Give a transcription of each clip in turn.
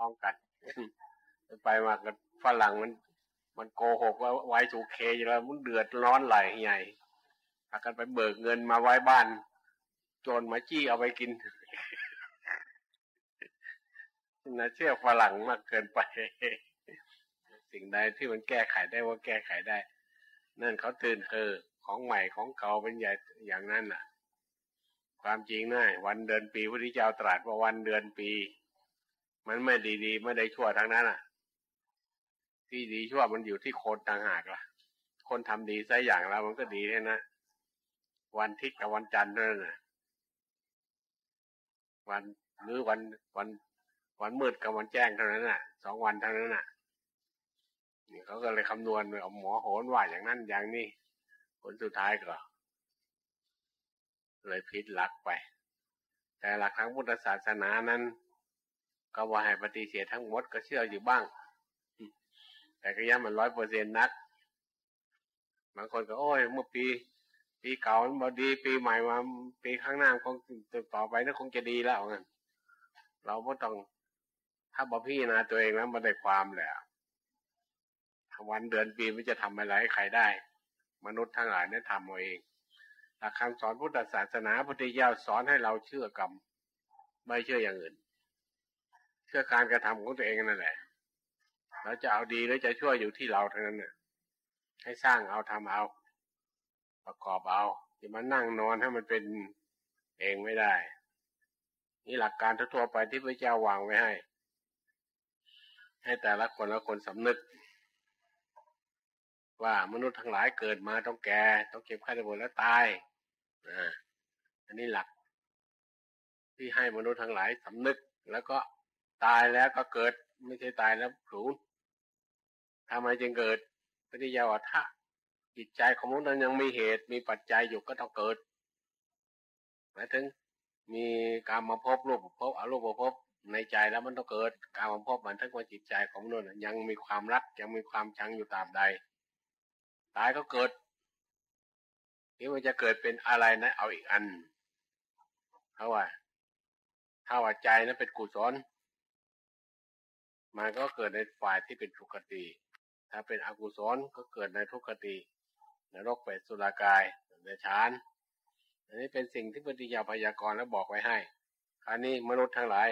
พ้องกัน ไปมากับฝรั่งมัน มันโกหกว่าไว้ถูกเคอยู่แล้วมันเดือดร้อนไหลใหญ่พากันไปเบิกเงินมาไว้บ้าน โจรมาจี้เอาไปกินนะเชื่อฝรั่งมากเกินไป สิ่งใดที่มันแก้ไขได้ว่าแก้ไขได้ นั่นเขาตื่นเธอของใหม่ของเก่าเป็นใหญ่อย่างนั้นน่ะ ความจริงนะวันเดือนปีพระพุทธเจ้าตรัสว่าวันเดือนปี มันไม่ดีๆ ไม่ได้ชั่วทั้งนั้นอะ ที่ดีชั่วมันอยู่ที่คนต่างหากล่ะ คนทำดีสักอย่างแล้วมันก็ดีแค่นะวันทิศกับวันจันทร์นั่นน่ะวันหรือวันวันวันมืดกับวันแจ้งเท่านั้นน่ะสองวันเท่านั้นน่ะนี่เขาก็เลยคำนวณเอาหมอโหนว่าอย่างนั้นอย่างนี้ผลสุดท้ายก็เลยพิษหลักไป แต่หลักทางพุทธศาสนานั้น ก็ว่าให้ปฏิเสธทั้งหมดก็เชื่ออยู่บ้าง แต่ก็ยังมันร้อยเปอร์เซ็นต์นัก บางคนก็โอ้ยเมื่อปี ปีเก่ามันบอดี ปีใหม่มาปีข้างหน้าคงต่อไปนั่นคงจะดีแล้วงั้นเราก็ต้องถ้าบอพี่นาตัวเองแล้วมันได้ความแหละวันเดือนปีมันจะทำอะไรให้ใครได้ มนุษย์ทั้งหลายเนี่ยทำเอาเองหลักคำสอนพุทธศาสนาพุทธเจ้าสอนให้เราเชื่อกรรมไม่เชื่ออย่างอื่น เชื่อการกระทำของตัวเองนั่นแหละเราจะเอาดีหรือจะช่วยอยู่ที่เราเท่านั้นเนี่ยให้สร้างเอาทำเอา ประกอบเอาจะมานั่งนอนให้มันเป็นเองไม่ได้ นี่หลักการทั่วไปที่พระเจ้าวางไว้ให้ ให้แต่ละคนละคนสำนึก ว่ามนุษย์ทั้งหลายเกิดมาต้องแก่ต้องเก็บไข้ได้ป่วยแล้วตายอ่าอันนี้หลัก ที่ให้มนุษย์ทั้งหลายสำนึกแล้วก็ ตายแล้วก็เกิดไม่ใช่ตายแล้วสูญทำไมจึงเกิดปฏิยาวัฏะจิตใจของมนุษย์นั้นยังมีเหตุมีปัจจัยอยู่ก็ต้องเกิดหมายถึง มีการมาพบรูปพบอารูปพบในใจแล้วมันต้องเกิด การมาพบมันทั้งว่าจิตใจของมนุษย์ยังมีความรักยังมีความชังอยู่ตามใด ตายก็เกิดนี่มันจะเกิดเป็นอะไรนะ เอาอีกอันเพราะว่าถ้าว่าใจนั้นเป็นกุศล มันก็เกิดในฝ่ายที่เป็นทุกขติ ถ้าเป็นอกุศลก็เกิดในทุกขตินรกเป็ดสุรากายเดชานอันนี้เป็นสิ่งที่ปฏิยาพยากรณ์แล้วบอกไว้ให้คราวนี้มนุษย์ทั้งหลาย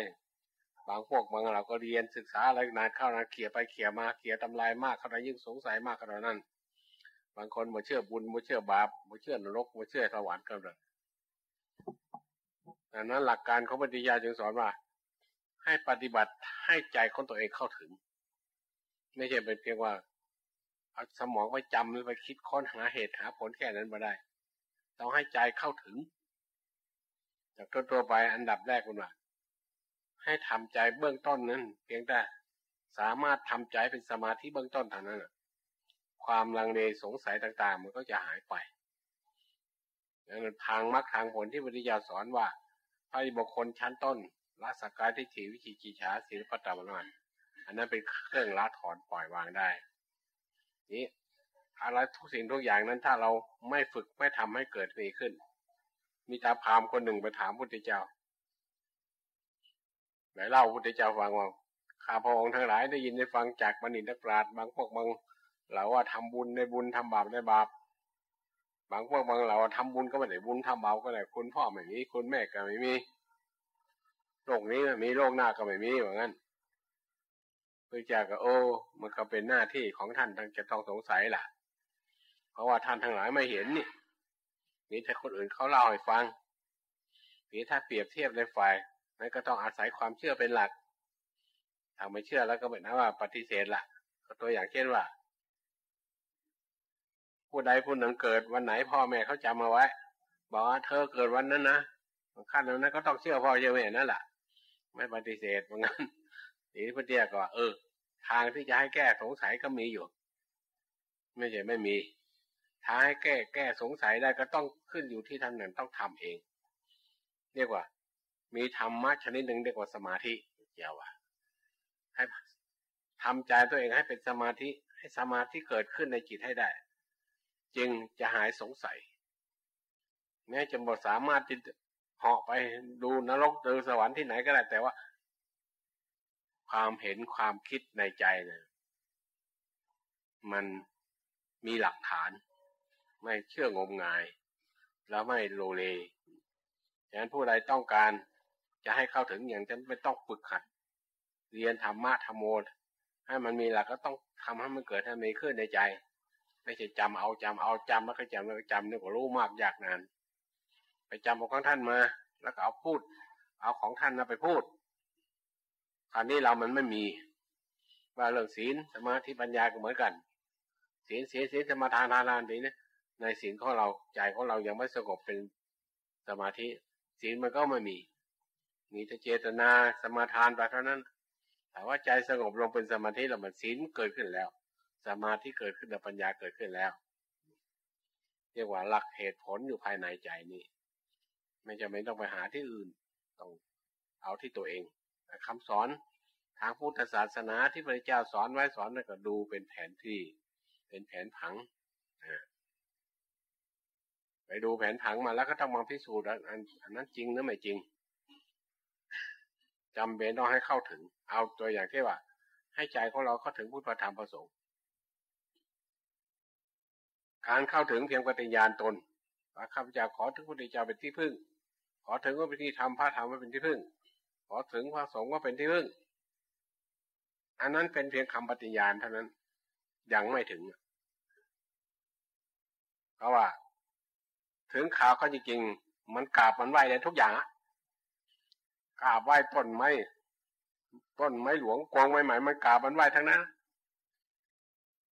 บางพวกบางเราก็เรียนศึกษาอะไรนานเข้านะเขี่ยไปเขี่ยมาเขี่ยทำลายมากเขายิ่งสงสัยมากขนาดนั้น บางคนมาเชื่อบุญมาเชื่อบาปมาเชื่อนรกมาเชื่อสวรรค์กันเลยดังนั้นหลักการของปฏิญาจึงสอนว่า ให้ปฏิบัติให้ใจของตัวเองเข้าถึง ไม่ใช่เป็นเพียงว่าเอาสมองไปจำหรือไปคิดค้นหาเหตุหาผลแค่นั้นมาได้ ต้องให้ใจเข้าถึง จากตัวตัวไปอันดับแรกคุณว่าให้ทำใจเบื้องต้นนั้น เพียงแต่สามารถทำใจเป็นสมาธิเบื้องต้นเท่านั้นความลังเลสงสัยต่าง ๆ มันก็จะหายไปนั้นทางมรรคทางผลที่ปฏิญาสอนว่าพระบุคคลชั้นต้น ละสักการทิฏฐิวิจิกิจฉาศีลปตามานอันนั้นเป็นเครื่องละถอนปล่อยวางได้ นี้อะไรทุกสิ่งทุกอย่างนั้นถ้าเราไม่ฝึกไม่ทำให้เกิดมีขึ้น มีตาพามคนหนึ่งไปถามพุทธเจ้าไหนเล่าพุทธเจ้าฟังว่าข้าพระองค์ทั้งหลายได้ยินได้ฟังจากบัณฑิตนักปราชญ์บางพวกบางเราว่าทำบุญในบุญทำบาปในบาป บางพวกบางเราทำบุญก็ไม่ได้บุญทำบาปก็ได้คุณพ่อไม่มีคุณแม่ก็ไม่มี โลกนี้มีโลกหน้าก็ไม่มีเหมือนกันพระเจ้าก็โอ้ มันก็เป็นหน้าที่ของท่านทั้งจะต้องสงสัยล่ะ เพราะว่าท่านทั้งหลายไม่เห็นนี่นี่ถ้าคนอื่นเขาเล่าให้ฟังนี่ถ้าเปรียบเทียบในฝ่ายนั้นก็ต้องอาศัยความเชื่อเป็นหลักถ้าไม่เชื่อแล้วก็เป็นนะว่าปฏิเสธละตัวอย่างเช่นว่า ผู้ใดผู้หนึ่งเกิดวันไหนพ่อแม่เขาจำมาไว้ บอกว่าเธอเกิดวันนั้นนะขั้นนั้นก็ต้องเชื่อพ่อเชื่อแม่นั่นแหละ ไม่ปฏิเสธเหมือนกันทีนี้พระเดียก็เออ ทางที่จะให้แก้สงสัยก็มีอยู่ ไม่ใช่ไม่มีทางให้แก้แก้สงสัยได้ก็ต้องขึ้นอยู่ที่ท่านนั้นต้องทำเอง เรียกว่า มีธรรมะชนิดหนึ่งเรียกว่าสมาธิเกี่ยวว่าให้ทำใจตัวเองให้เป็นสมาธิให้สมาธิเกิดขึ้นในจิตให้ได้ จึงจะหายสงสัยแม้จะบ่สามารถจะ เหาะไปดูนรกดูสวรรค์ที่ไหนก็ได้แต่ว่า ความเห็นความคิดในใจเนี่ยมันมีหลักฐาน ไม่เชื่องมงาย แล้วไม่โลเลฉะนั้นผู้ใดต้องการจะให้เข้าถึงอย่างนั้นไม่ต้องฝึกขัด เรียนธรรมะธรรมโมให้มันมีหลักก็ต้องทำให้มันเกิดให้มีขึ้นในใจ ไม่ใช่จำเอาจำเอาจำแล้วก็จำแล้วก็จำนี่ก็รู้มากยากนาน ไปจำของท่านมา แล้วก็เอาพูด เอาของท่านมาไปพูดคราวนี้เรามันไม่มีว่าเรื่องศีลสมาธิปัญญาก็เหมือนกันศีลศีลศีลสมาทานทานานนี้เนี่ในศีลของเราใจของเรายังไม่สงบเป็นสมาธิศีลมันก็ไม่มี มีแต่เจตนาสมาทานไปเท่านั้นแต่ว่าใจสงบลงเป็นสมาธิแล้วมันศีลเกิดขึ้นแล้ว สมาธิเกิดขึ้นแล้วปัญญาเกิดขึ้นแล้ว เรียกว่าหลักเหตุผลอยู่ภายในใจนี่ ไม่จำเป็นต้องไปหาที่อื่น ต้องเอาที่ตัวเองคำสอนทางพุทธศาสนาที่พระเจ้าสอนไว้สอนก็ดูเป็นแผนที่ เป็นแผนผังไปดูแผนผังมาแล้วก็ต้องมาพิสูจน์อันอันนั้นจริงหรือไม่จริงจำเป็นต้องให้เข้าถึง เอาตัวอย่างที่ว่า ให้ใจของเราเข้าถึงพุทธธรรมประสงค์การเข้าถึงเพียงปฏิญาณตน ว่าข้าพเจ้าขอถึงพระพุทธเจ้าเป็นที่พึ่ง ขอถึงว่าเป็นที่ทำพระธรรมว่าเป็นที่พึ่ง ขอถึงพระสงฆ์ว่าเป็นที่พึ่ง อันนั้นเป็นเพียงคำปฏิญาณเท่านั้น ยังไม่ถึง เพราะว่า ถึงข่าวเขาจริงๆมันกราบมันไหวได้ทุกอย่างกราบไหวต้นไม้ต้นไม้หลวงกองไม้ใหม่มันกราบมันไหวทั้งนั้น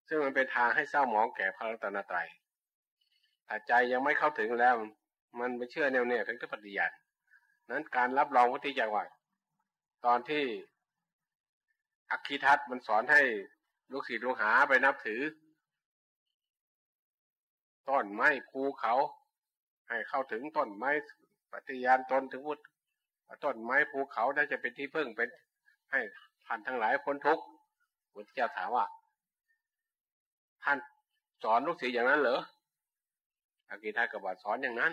ซึ่งมันเป็นทางให้เศร้าหมองแก่พระรัตนตรัย ถ้าใจยังไม่เข้าถึงแล้ว มันไม่เชื่อแนวเนี่ยถึงจะปฏิญาณนั้นการรับรองวุฒิจักว่าตอนที่อักคีทัตมันสอนให้ลูกศิษย์ลูกหาไปนับถือต้นไม้ภูเขา ให้เข้าถึงต้นไม้ปฏิญาณตนถึงวุฒิต้นไม้ภูเขาได้จะเป็นที่พึ่งเป็น ให้ท่านทั้งหลายพ้นทุกข์พุทธเจ้าถามว่าท่านสอนลูกศิษย์อย่างนั้นเหรอ อากิทากบาสอนอย่างนั้น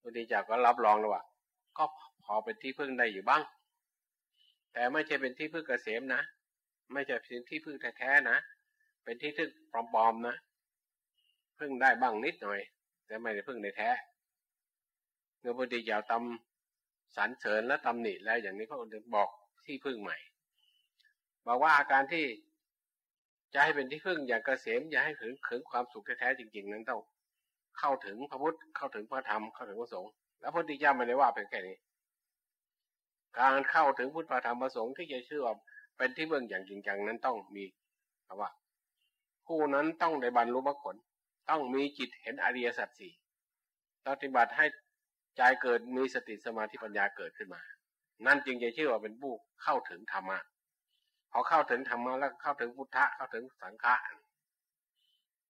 พุทธเจ้าก็รับรองแล้วว่าก็พอเป็นที่พึ่งได้อยู่บ้าง แต่ไม่ใช่เป็นที่พึ่งเกษมนะ ไม่ใช่เป็นที่พึ่งแท้ๆนะ เป็นที่พึ่งปลอมๆนะ พึ่งได้บ้างนิดหน่อย แต่ไม่ได้พึ่งในแท้เมื่อพุทธเจ้าตำสรรเสริญและตำหนิแล้วอย่างนี้พระองค์บอกที่พึ่งใหม่ บอกว่าอาการที่ จะให้เป็นที่พึ่งอย่างเกษมอย่าให้ถึงถึงความสุขแท้ๆจริง ๆ นั้นต้อง เข้าถึงพระพุทธเข้าถึงพระธรรมเข้าถึงพระสงฆ์แล้วพระพุทธเจ้าไม่ได้ว่าเป็นแค่นี้ การเข้าถึงพุทธธรรมพระสงฆ์ที่จะเชื่อว่าเป็นที่พึ่งอย่างจริงจังนั้นต้องมีคำว่า ผู้นั้นต้องได้บรรลุมรรคผลต้องมีจิตเห็นอริยสัจสี่ปฏิบัติให้ใจเกิดมีสติสมาธิปัญญาเกิดขึ้นมา นั่นจึงจะชื่อว่าเป็นผู้เข้าถึงธรรมะ พอเข้าถึงธรรมะแล้วเข้าถึงพุทธะเข้าถึงสังฆะ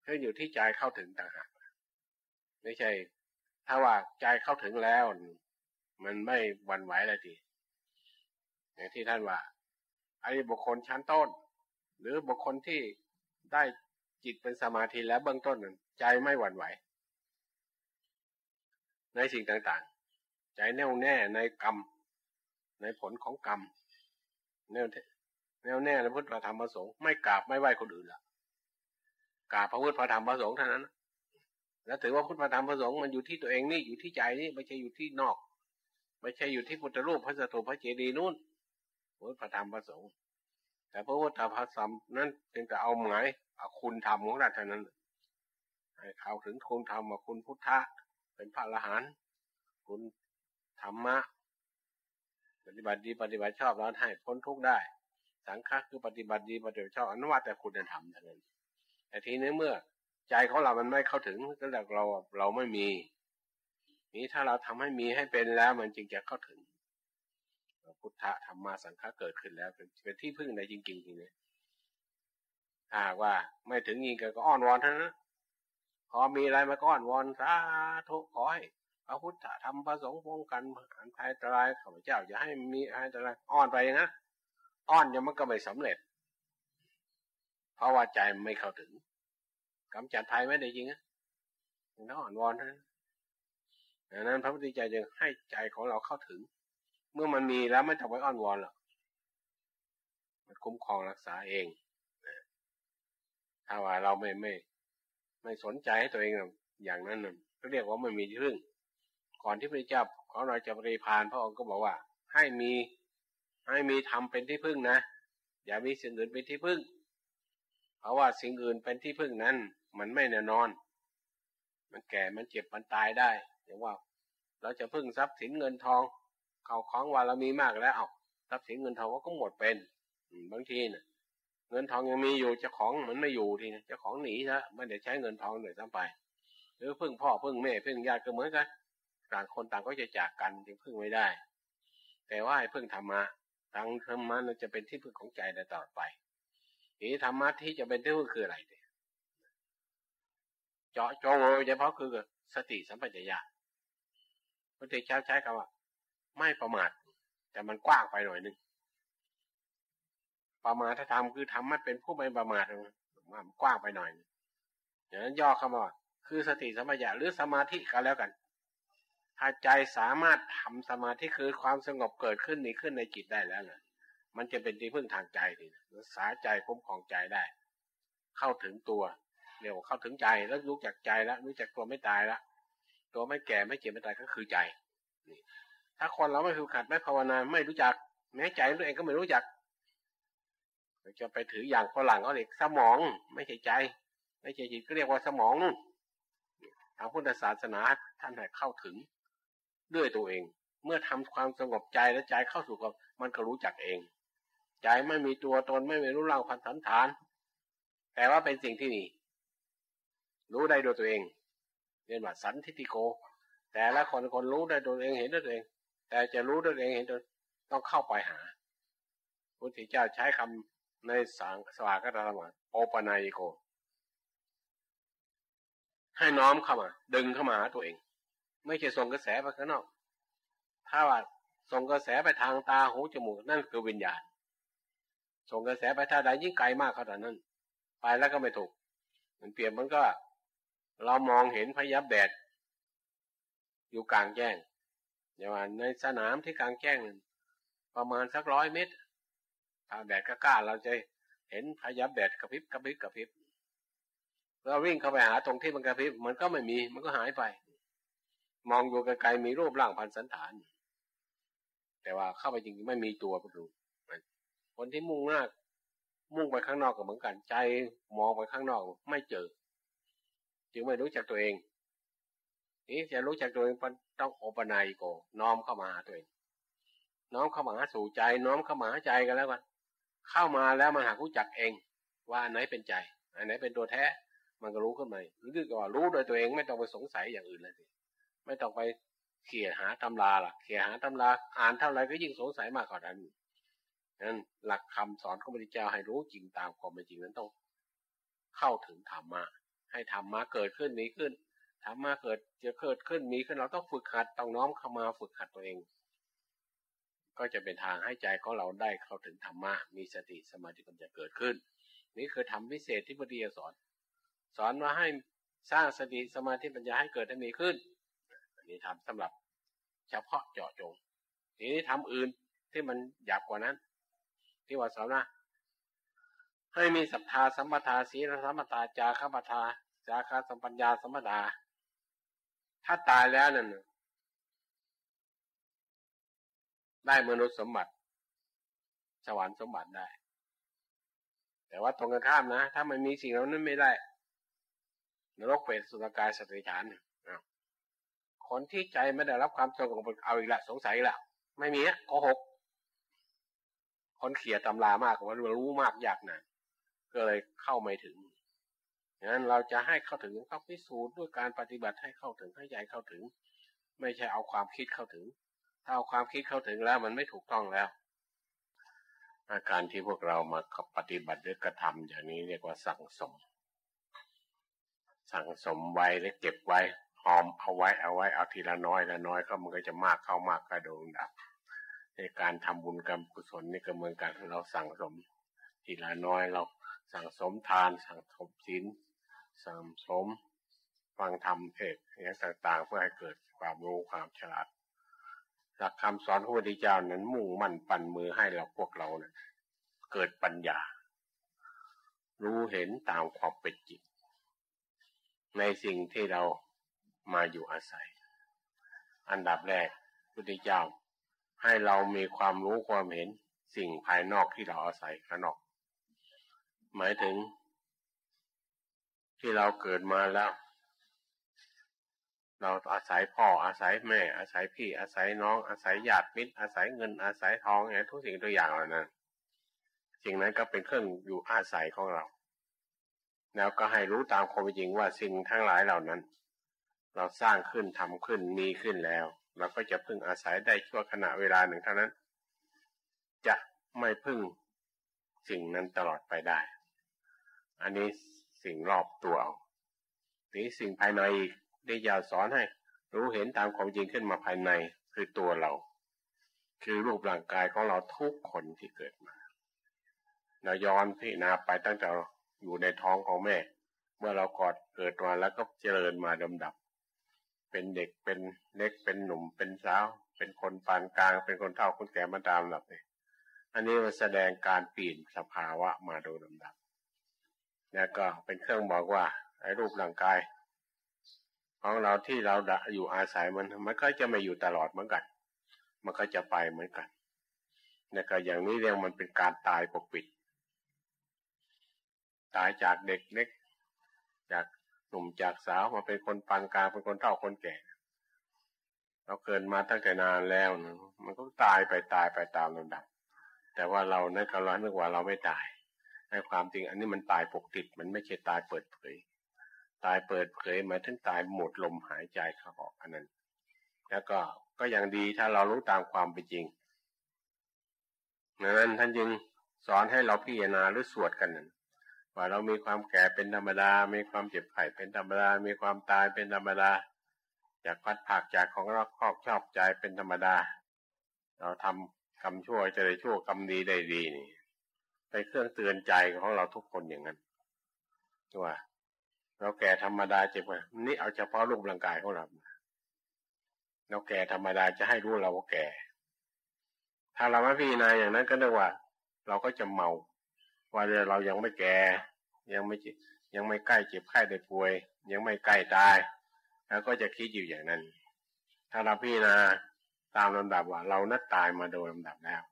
คืออยู่ที่ใจเข้าถึงต่างหากไม่ใช่ ถ้าว่าใจเข้าถึงแล้ว มันไม่หวั่นไหวอะไรทีอย่างที่ท่านว่าไอ้บุคคลชั้นต้น หรือบุคคลที่ได้จิตเป็นสมาธิแล้วเบื้องต้นนั้นใจไม่หวั่นไหว ในสิ่งต่างๆ ใจแน่วแน่ในกรรม ในผลของกรรมแน่ว แน่วแน่ในพุทธธรรมประสงค์ไม่กราบไม่ไหว้คนอื่นละกราบพระพุทธพระธรรมพระสงฆ์เท่านั้นแล้วถือว่าพุทธธรรมพระสงฆ์มันอยู่ที่ตัวเองนี่อยู่ที่ใจนี่ไม่ใช่อยู่ที่นอก ไม่ใช่อยู่ที่พุทธรูปพระสถูปพระเจดีย์นู่นพุทธธรรมพระสงฆ์แต่พระพุทธธรรมนั้นเพียงแต่เอาหมายเอาคุณธรรมของท่าเท่านั้นให้เขาถึงคุณธรรมว่าคุณพุทธะเป็นพระอรหันต์คุณธรรมะ ปฏิบัติดีปฏิบัติชอบแล้วให้พ้นทุกข์ได้ สังฆะคือปฏิบัติดีปฏิบัติชอบอนุวัตแต่คุณธรรมเท่านั้นแต่ทีนี้เมื่อใจของเรามันไม่เข้าถึงก็แล้เราเราไม่มี นี้ถ้าเราทำให้มีให้เป็นแล้วมันจึงจะเข้าถึงพุทธธรรมาสังฆะเกิดขึ้นแล้ว เป็นเป็นที่พึ่งในจริงๆทีนี้ถ้าว่าไม่ถึงยิงก็อ้อนวอนเท่านั้นพอมีอะไรมาก้อนวอนสาธุขอให้พระพุทธธรรมประสงค์ป้องกันอันภัยตรายข้าพเจ้าอย่าให้มีอันตรายอ้อนไปนะ อ้อนยังมันก็ไม่สำเร็จ เพราะว่าใจไม่เข้าถึงกำจัดภัยไม่ได้จริงนะต้องอ่อนวอนนะดังนั้นพระพุทธเจ้าจึงให้ใจของเราเข้าถึง เมื่อมันมีแล้วไม่ต้องไปอ้อนวอนหรอกมันคุ้มครองรักษาเองถ้าว่าเราไม่ไม่ ไม่สนใจให้ตัวเองอย่างนั้นนั่นก็เรียกว่าไม่มีที่พึ่ง ก่อนที่พระเจ้าของเราจะปริพานพระองค์ก็บอกว่า ให้มี ให้มีธรรมเป็นที่พึ่งนะ อย่ามีสิ่งอื่นเป็นที่พึ่ง เพราะว่าสิ่งอื่นเป็นที่พึ่งนั้น มันไม่แน่นอน มันแก่มันเจ็บมันตายได้อย่างว่า เราจะพึ่งทรัพย์สินเงินทอง เขาของว่าเรามีมากแล้วเอาทรัพย์สินเงินทองก็หมดเป็นบางทีเนะ่ยเงินทองยังมีอยู่เจ้าของมันไม่อยู่ทีนะเจ้าของหนีซะไม่ได้ใช้เงินทองเลยทั้งไป หรือพึ่งพ่อพึ่งแม่พึ่งญาติก็เหมือนกันต่างคนต่างก็จะจากกันจึงพึ่งไม่ได้ แต่ว่าให้พึ่งธรรมะ ทางธรรมะเราจะเป็นที่พึ่งของใจได้ตลอดไปทีนี้ธรรมะที่จะเป็นที่พึ่งคืออะไรเนี่ยเจาะจงโดยเฉพาะคือสติสัมปชัญญะพระเจ้าใช้คำว่า ไม่ประมาท แต่มันกว้างไปหน่อยนึงประมาทถ้าทำคือทำไม่เป็นผู้ไม่ประมาทมันกว้างไปหน่อยอย่างนั้นย่อคำว่าคือสติสัมปชัญญะหรือสมาธิก็แล้วกัน ถ้าใจสามารถทำสมาธิคือความสงบเกิดขึ้นมีขึ้นในจิตได้แล้วเนี่ยมันจะเป็นที่พึ่งทางใจดีรักษาใจคุ้มของใจได้ เข้าถึงตัวเรียกว่าเข้าถึงใจแล้วรู้จักใจแล้วรู้จักตัวไม่ตายแล้วตัวไม่แก่ไม่เจ็บไม่ตายก็คือใจนี่ถ้าคนเราไม่ฝึกขัดไม่ภาวนาไม่รู้จัก แม้ใจตัวเองก็ไม่รู้จักจะไปถืออย่างฝรั่งเขาเรียกสมอง ไม่ใช่ใจ ไม่ใช่จิตก็เรียกว่าสมองทางพุทธศาสนาท่านให้เข้าถึง ด้วยตัวเอง เมื่อทำความสงบใจและใจเข้าสู่กับมันก็รู้จักเอง ใจไม่มีตัวตนไม่มีรู้ร่างพันธันฐาน แต่ว่าเป็นสิ่งที่นี่รู้ได้โดยตัวเองเรียนว่าสันทิฏฐิโก แต่ละคนคนรู้ได้ตัวเองเห็นด้วยตัวเอง แต่จะรู้ด้วยตัวเองเห็นตัวต้องเข้าไปหาพุทธเจ้าใช้คำในสังสวากตธรรมโอปนายโก ให้น้อมเข้ามา ดึงเข้ามาหาตัวเอง ไม่ใช่ส่งกระแสไปข้างนอก ถ้าว่าส่งกระแสไปทางตาหูจมูกนั่นคือวิญญาณ ส่งกระแสไปท่าใดยิ่งไกลมากขนาดนั้น ไปแล้วก็ไม่ถูก มันเปรียบมันก็ เรามองเห็นพยับแดด อยู่กลางแจ้งอย่างว่าในสนามที่กลางแจ้งประมาณสักร้อยเมตรถ้าแดดกล้าเราจะเห็นพยับแดดกระพริบกระพริบกระพริบเราวิ่งเข้าไปหาตรงที่มันกระพริบมันก็ไม่มีมันก็หายไป มองดูไกลๆมีรูปร่างพันสันฐาน แต่ว่าเข้าไปจริงไม่มีตัวก็ดูคนที่มุ่งหน้ามุ่งไปข้างนอกก็เหมือนกันใจมองไปข้างนอกไม่เจอ จึงไม่รู้จักตัวเอง นี่จะรู้จักตัวเองต้องโอปนายโกน้อมเข้ามาหาตัวเอง น้อมเข้ามาหาสู่ใจ น้อมเข้ามาหาใจกันแล้วกันเข้ามาแล้วมาหารู้จักเอง ว่าอันไหนเป็นใจ อันไหนเป็นตัวแท้ มันก็รู้ขึ้นมาหรือก็ว่ารู้โดยตัวเองไม่ต้องไปสงสัยอย่างอื่นเลยสิ ไม่ต้องไปเขี่ยหาตำราล่ะเขี่ยหาตำราอ่านเท่าไรก็ยิ่งสงสัยมากกว่านั้นนั้นหลักคำสอนของพระเจ้าให้รู้จริงตามความเป็นจริงนั้นต้อง เข้าถึงธรรมะให้ธรรมะเกิดขึ้นมีขึ้นธรรมะเกิดจะเกิดขึ้นมีขึ้นเราต้องฝึกหัดต้องน้อมเข้ามาฝึกหัดตัวเอง ก็จะเป็นทางให้ใจของเราได้เข้าถึงธรรมะมีสติสมาธิมันจะเกิดขึ้น นี่คือทำพิเศษที่พระเดียสอน สอนว่าให้สร้างสติสมาธิปัญญาให้เกิดให้มีขึ้น นี่ทำสำหรับเฉพาะเจาะจง ทีนี้ทำอื่นที่มันหยาบกว่านั้น ที่ว่าสอนนะให้มีศรัทธาสัมปทาศีลสัมปทาจาคปทาจาคาสัมปัญญาสัมปทาถ้าตายแล้วนั่นได้มนุษย์สมบัติสวรรค์สมบัติได้ แต่ว่าตรงกันข้ามนะ ถ้ามันมีสิ่งเหล่านั้นไม่ได้นรกเปรตสุรกายสติฉาน คนที่ใจไม่ได้รับความสงบเอาอีกละสงสัยละไม่มีโกหก คนเขียตำรามากกว่ารู้มากอยากนะก็เลยเข้าไม่ถึงงั้นเราจะให้เข้าถึงต้องพิสูจน์ด้วยการปฏิบัติให้เข้าถึงให้ใจเข้าถึง ไม่ใช่เอาความคิดเข้าถึง ถ้าเอาความคิดเข้าถึงแล้วมันไม่ถูกต้องแล้ว อาการที่พวกเรามาปฏิบัติด้วยกระทำอย่างนี้เรียกว่าสั่งสม สั่งสมไว้และเก็บไว้ หอมเอาไว้เอาไว้เอาทีละน้อยละน้อยก็มันก็จะมากเข้ามากกระโดงดับในการทำบุญกรรมกุศลนี่ก็เหมือนกันเราสั่งสม ทีละน้อยเราสั่งสมทาน สั่งสมศีลสั่งสมฟังธรรมเทศอย่างต่างๆ เพื่อให้เกิดความรู้ความฉลาดหลักคำสอนพระพุทธเจ้านั้นมุ่งมั่นปั่นมือให้เราพวกเราเนะเกิดปัญญา รู้เห็นตามความเป็นจริงในสิ่งที่เรา มาอยู่อาศัย อันดับแรกพุทธเจ้า ให้เรามีความรู้ความเห็นสิ่งภายนอกที่เราอาศัยข้างนอก หมายถึง ที่เราเกิดมาแล้ว เราอาศัยพ่ออาศัยแม่ อาศัยพี่อาศัยน้อง อาศัยญาติมิตรอาศัยเงินอาศัยทองไงทุกสิ่งทุกอย่างเหล่านั้นสิ่งนั้นก็เป็นเครื่องอยู่อาศัยของเรา แล้วก็ให้รู้ตามความจริงว่าสิ่งทั้งหลายเหล่านั้น เราสร้างขึ้นทำขึ้นมีขึ้นแล้ว เราก็จะพึ่งอาศัยได้ชั่วขณะเวลาหนึ่งเท่านั้น จะไม่พึ่งสิ่งนั้นตลอดไปได้ อันนี้สิ่งรอบตัวเอานี้สิ่งภายในอีกได้ยาวสอนให้ รู้เห็นตามความจริงขึ้นมาภายในคือตัวเรา คือรูปร่างกายของเราทุกคนที่เกิดมาเราย้อนพิจารณาไปตั้งแต่อยู่ในท้องของแม่ เมื่อเรากอดเกิดมาแล้วก็เจริญมาดำดับ เป็นเด็กเป็นเล็กเป็นหนุ่มเป็นสาว เป็นคนปานกลาง เป็นคนเฒ่าคนแก่มาตามหลับเลยอันนี้มันแสดงการเปลี่ยนสภาวะมาโดยลำดับแล้วก็เป็นเครื่องบอกว่าไอ้รูปร่างกาย ของเราที่เราอยู่อาศัยมันมันก็จะไม่อยู่ตลอดเหมือนกัน มันก็จะไปเหมือนกันแล้วก็อย่างนี้เรียกมันเป็นการตายปกปิด ตายจากเด็กเล็ก จาก หนุ่มจากสาวมาเป็นคนปานกลางเป็นคนเฒ่าคนแก่ เราเกิดมาตั้งแต่นานแล้วนะมันก็ตายไปตายไปตามลำดับ แต่ว่าเราในกำลังนึกว่าเราไม่ตายในความจริงอันนี้มันตายปกติมันไม่ใช่ตายเปิดเผย ตายเปิดเผยมาถึงตายหมดลมหายใจเขาออกอันนั้น แล้วก็ก็ยังดีถ้าเรารู้ตามความเป็นจริงดังนั้นท่านจึงสอนให้เราพิจารณาหรือสวดกันนั้น ว่าเรามีความแก่เป็นธรรมดา มีความเจ็บไข้เป็นธรรมดา มีความตายเป็นธรรมดาจากพัดผักจากของเราครอบชอบใจเป็นธรรมดา เราทำกรรมชั่วจะได้ชั่วกรรมดีได้ดีนี่เป็นเครื่องเตือนใจของเราทุกคนอย่างนั้นว่าเราแก่ธรรมดาเจ็บไปนี่เอาเฉพาะรูปร่างกายของเราเราแก่ธรรมดาจะให้รู้เราว่าแก่ ถ้าเราไม่พิจารณาอย่างนั้นก็เรียกว่า เราก็จะเมา ว่าเรายังไม่แก่ ยังไม่ยังไม่ใกล้เจ็บไข้ได้ป่วย ยังไม่ใกล้ตาย แล้วก็จะคิดอยู่อย่างนั้น ถ้าเราพี่นาตามลำดับว่าเรานัดตายมาโดยลำดับแล้ว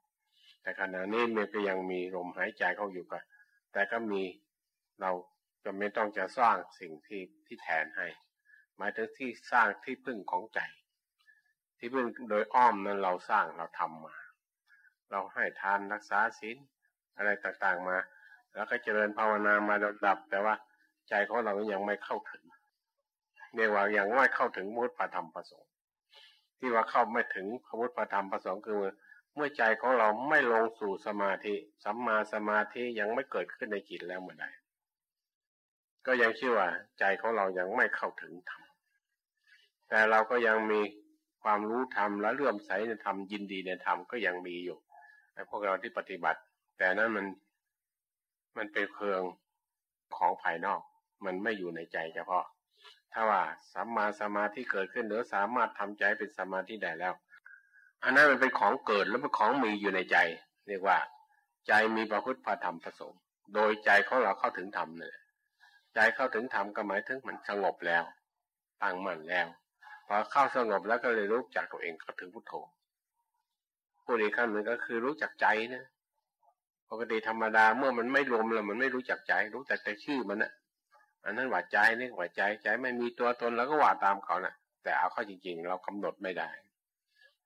แต่ขณะนี้มันก็ยังมีลมหายใจเข้าอยู่ก็แต่ก็มีเราจะไม่ต้องจะสร้างสิ่งที่ที่แทนให้ หมายถึงที่สร้างที่พึ่งของใจ ที่พึ่งโดยอ้อมนั้นเราสร้างเราทำมา เราให้ทานรักษาศีล อะไรต่างๆมา แล้วก็เจริญภาวนามาดับ แต่ว่าใจของเรายังไม่เข้าถึงเรียกว่าอยังไม่เข้าถึงมุตปธรรมประสงค์ ที่ว่าเข้าไม่ถึงพระพุทธธรรมประสงค์คือเมื่อใจของเราไม่ลงสู่สมาธิสัมมาสมาธิยังไม่เกิดขึ้นในจิตแล้วเมื่อใดก็ยังชื่อว่า ใจของเรายังไม่เข้าถึงธรรมแต่เราก็ยังมีความรู้ธรรมและเลื่อมใสในธรรมยินดีในธรรมก็ยังมีอยู่ในพวกเราที่ปฏิบัติ แต่นั้นมันมันเป็นเครื่องของภายนอก มันไม่อยู่ในใจเฉพาะ ถ้าว่าสัมมาสมาธิเกิดขึ้นหรือสามารถทำใจเป็นสมาธิได้แล้ว อันนั้นมันเป็นของเกิดแล้วเป็นของมีอยู่ในใจ เรียกว่า ใจมีประพฤติพระธรรมผสมโดยใจของเราเข้าถึงธรรมเนี่ยใจเข้าถึงธรรมก็หมายถึงมันสงบแล้วตั้งมั่นแล้วพอเข้าสงบแล้วก็เลยรู้จักตัวเองเข้าถึงพุทโธผู้อีกขั้นหนึ่งก็คือรู้จักใจนะ ปกติธรรมดาเมื่อมันไม่รวมแล้วมันไม่รู้จักใจ รู้แต่แต่ชื่อมันนะอันนั้นหว่าใจนี่หว่าใจใจไม่มีตัวตนแล้วก็หว่าตามเขานะ่ะ แต่เอาเข้าจริง ๆ เรากำหนดไม่ได้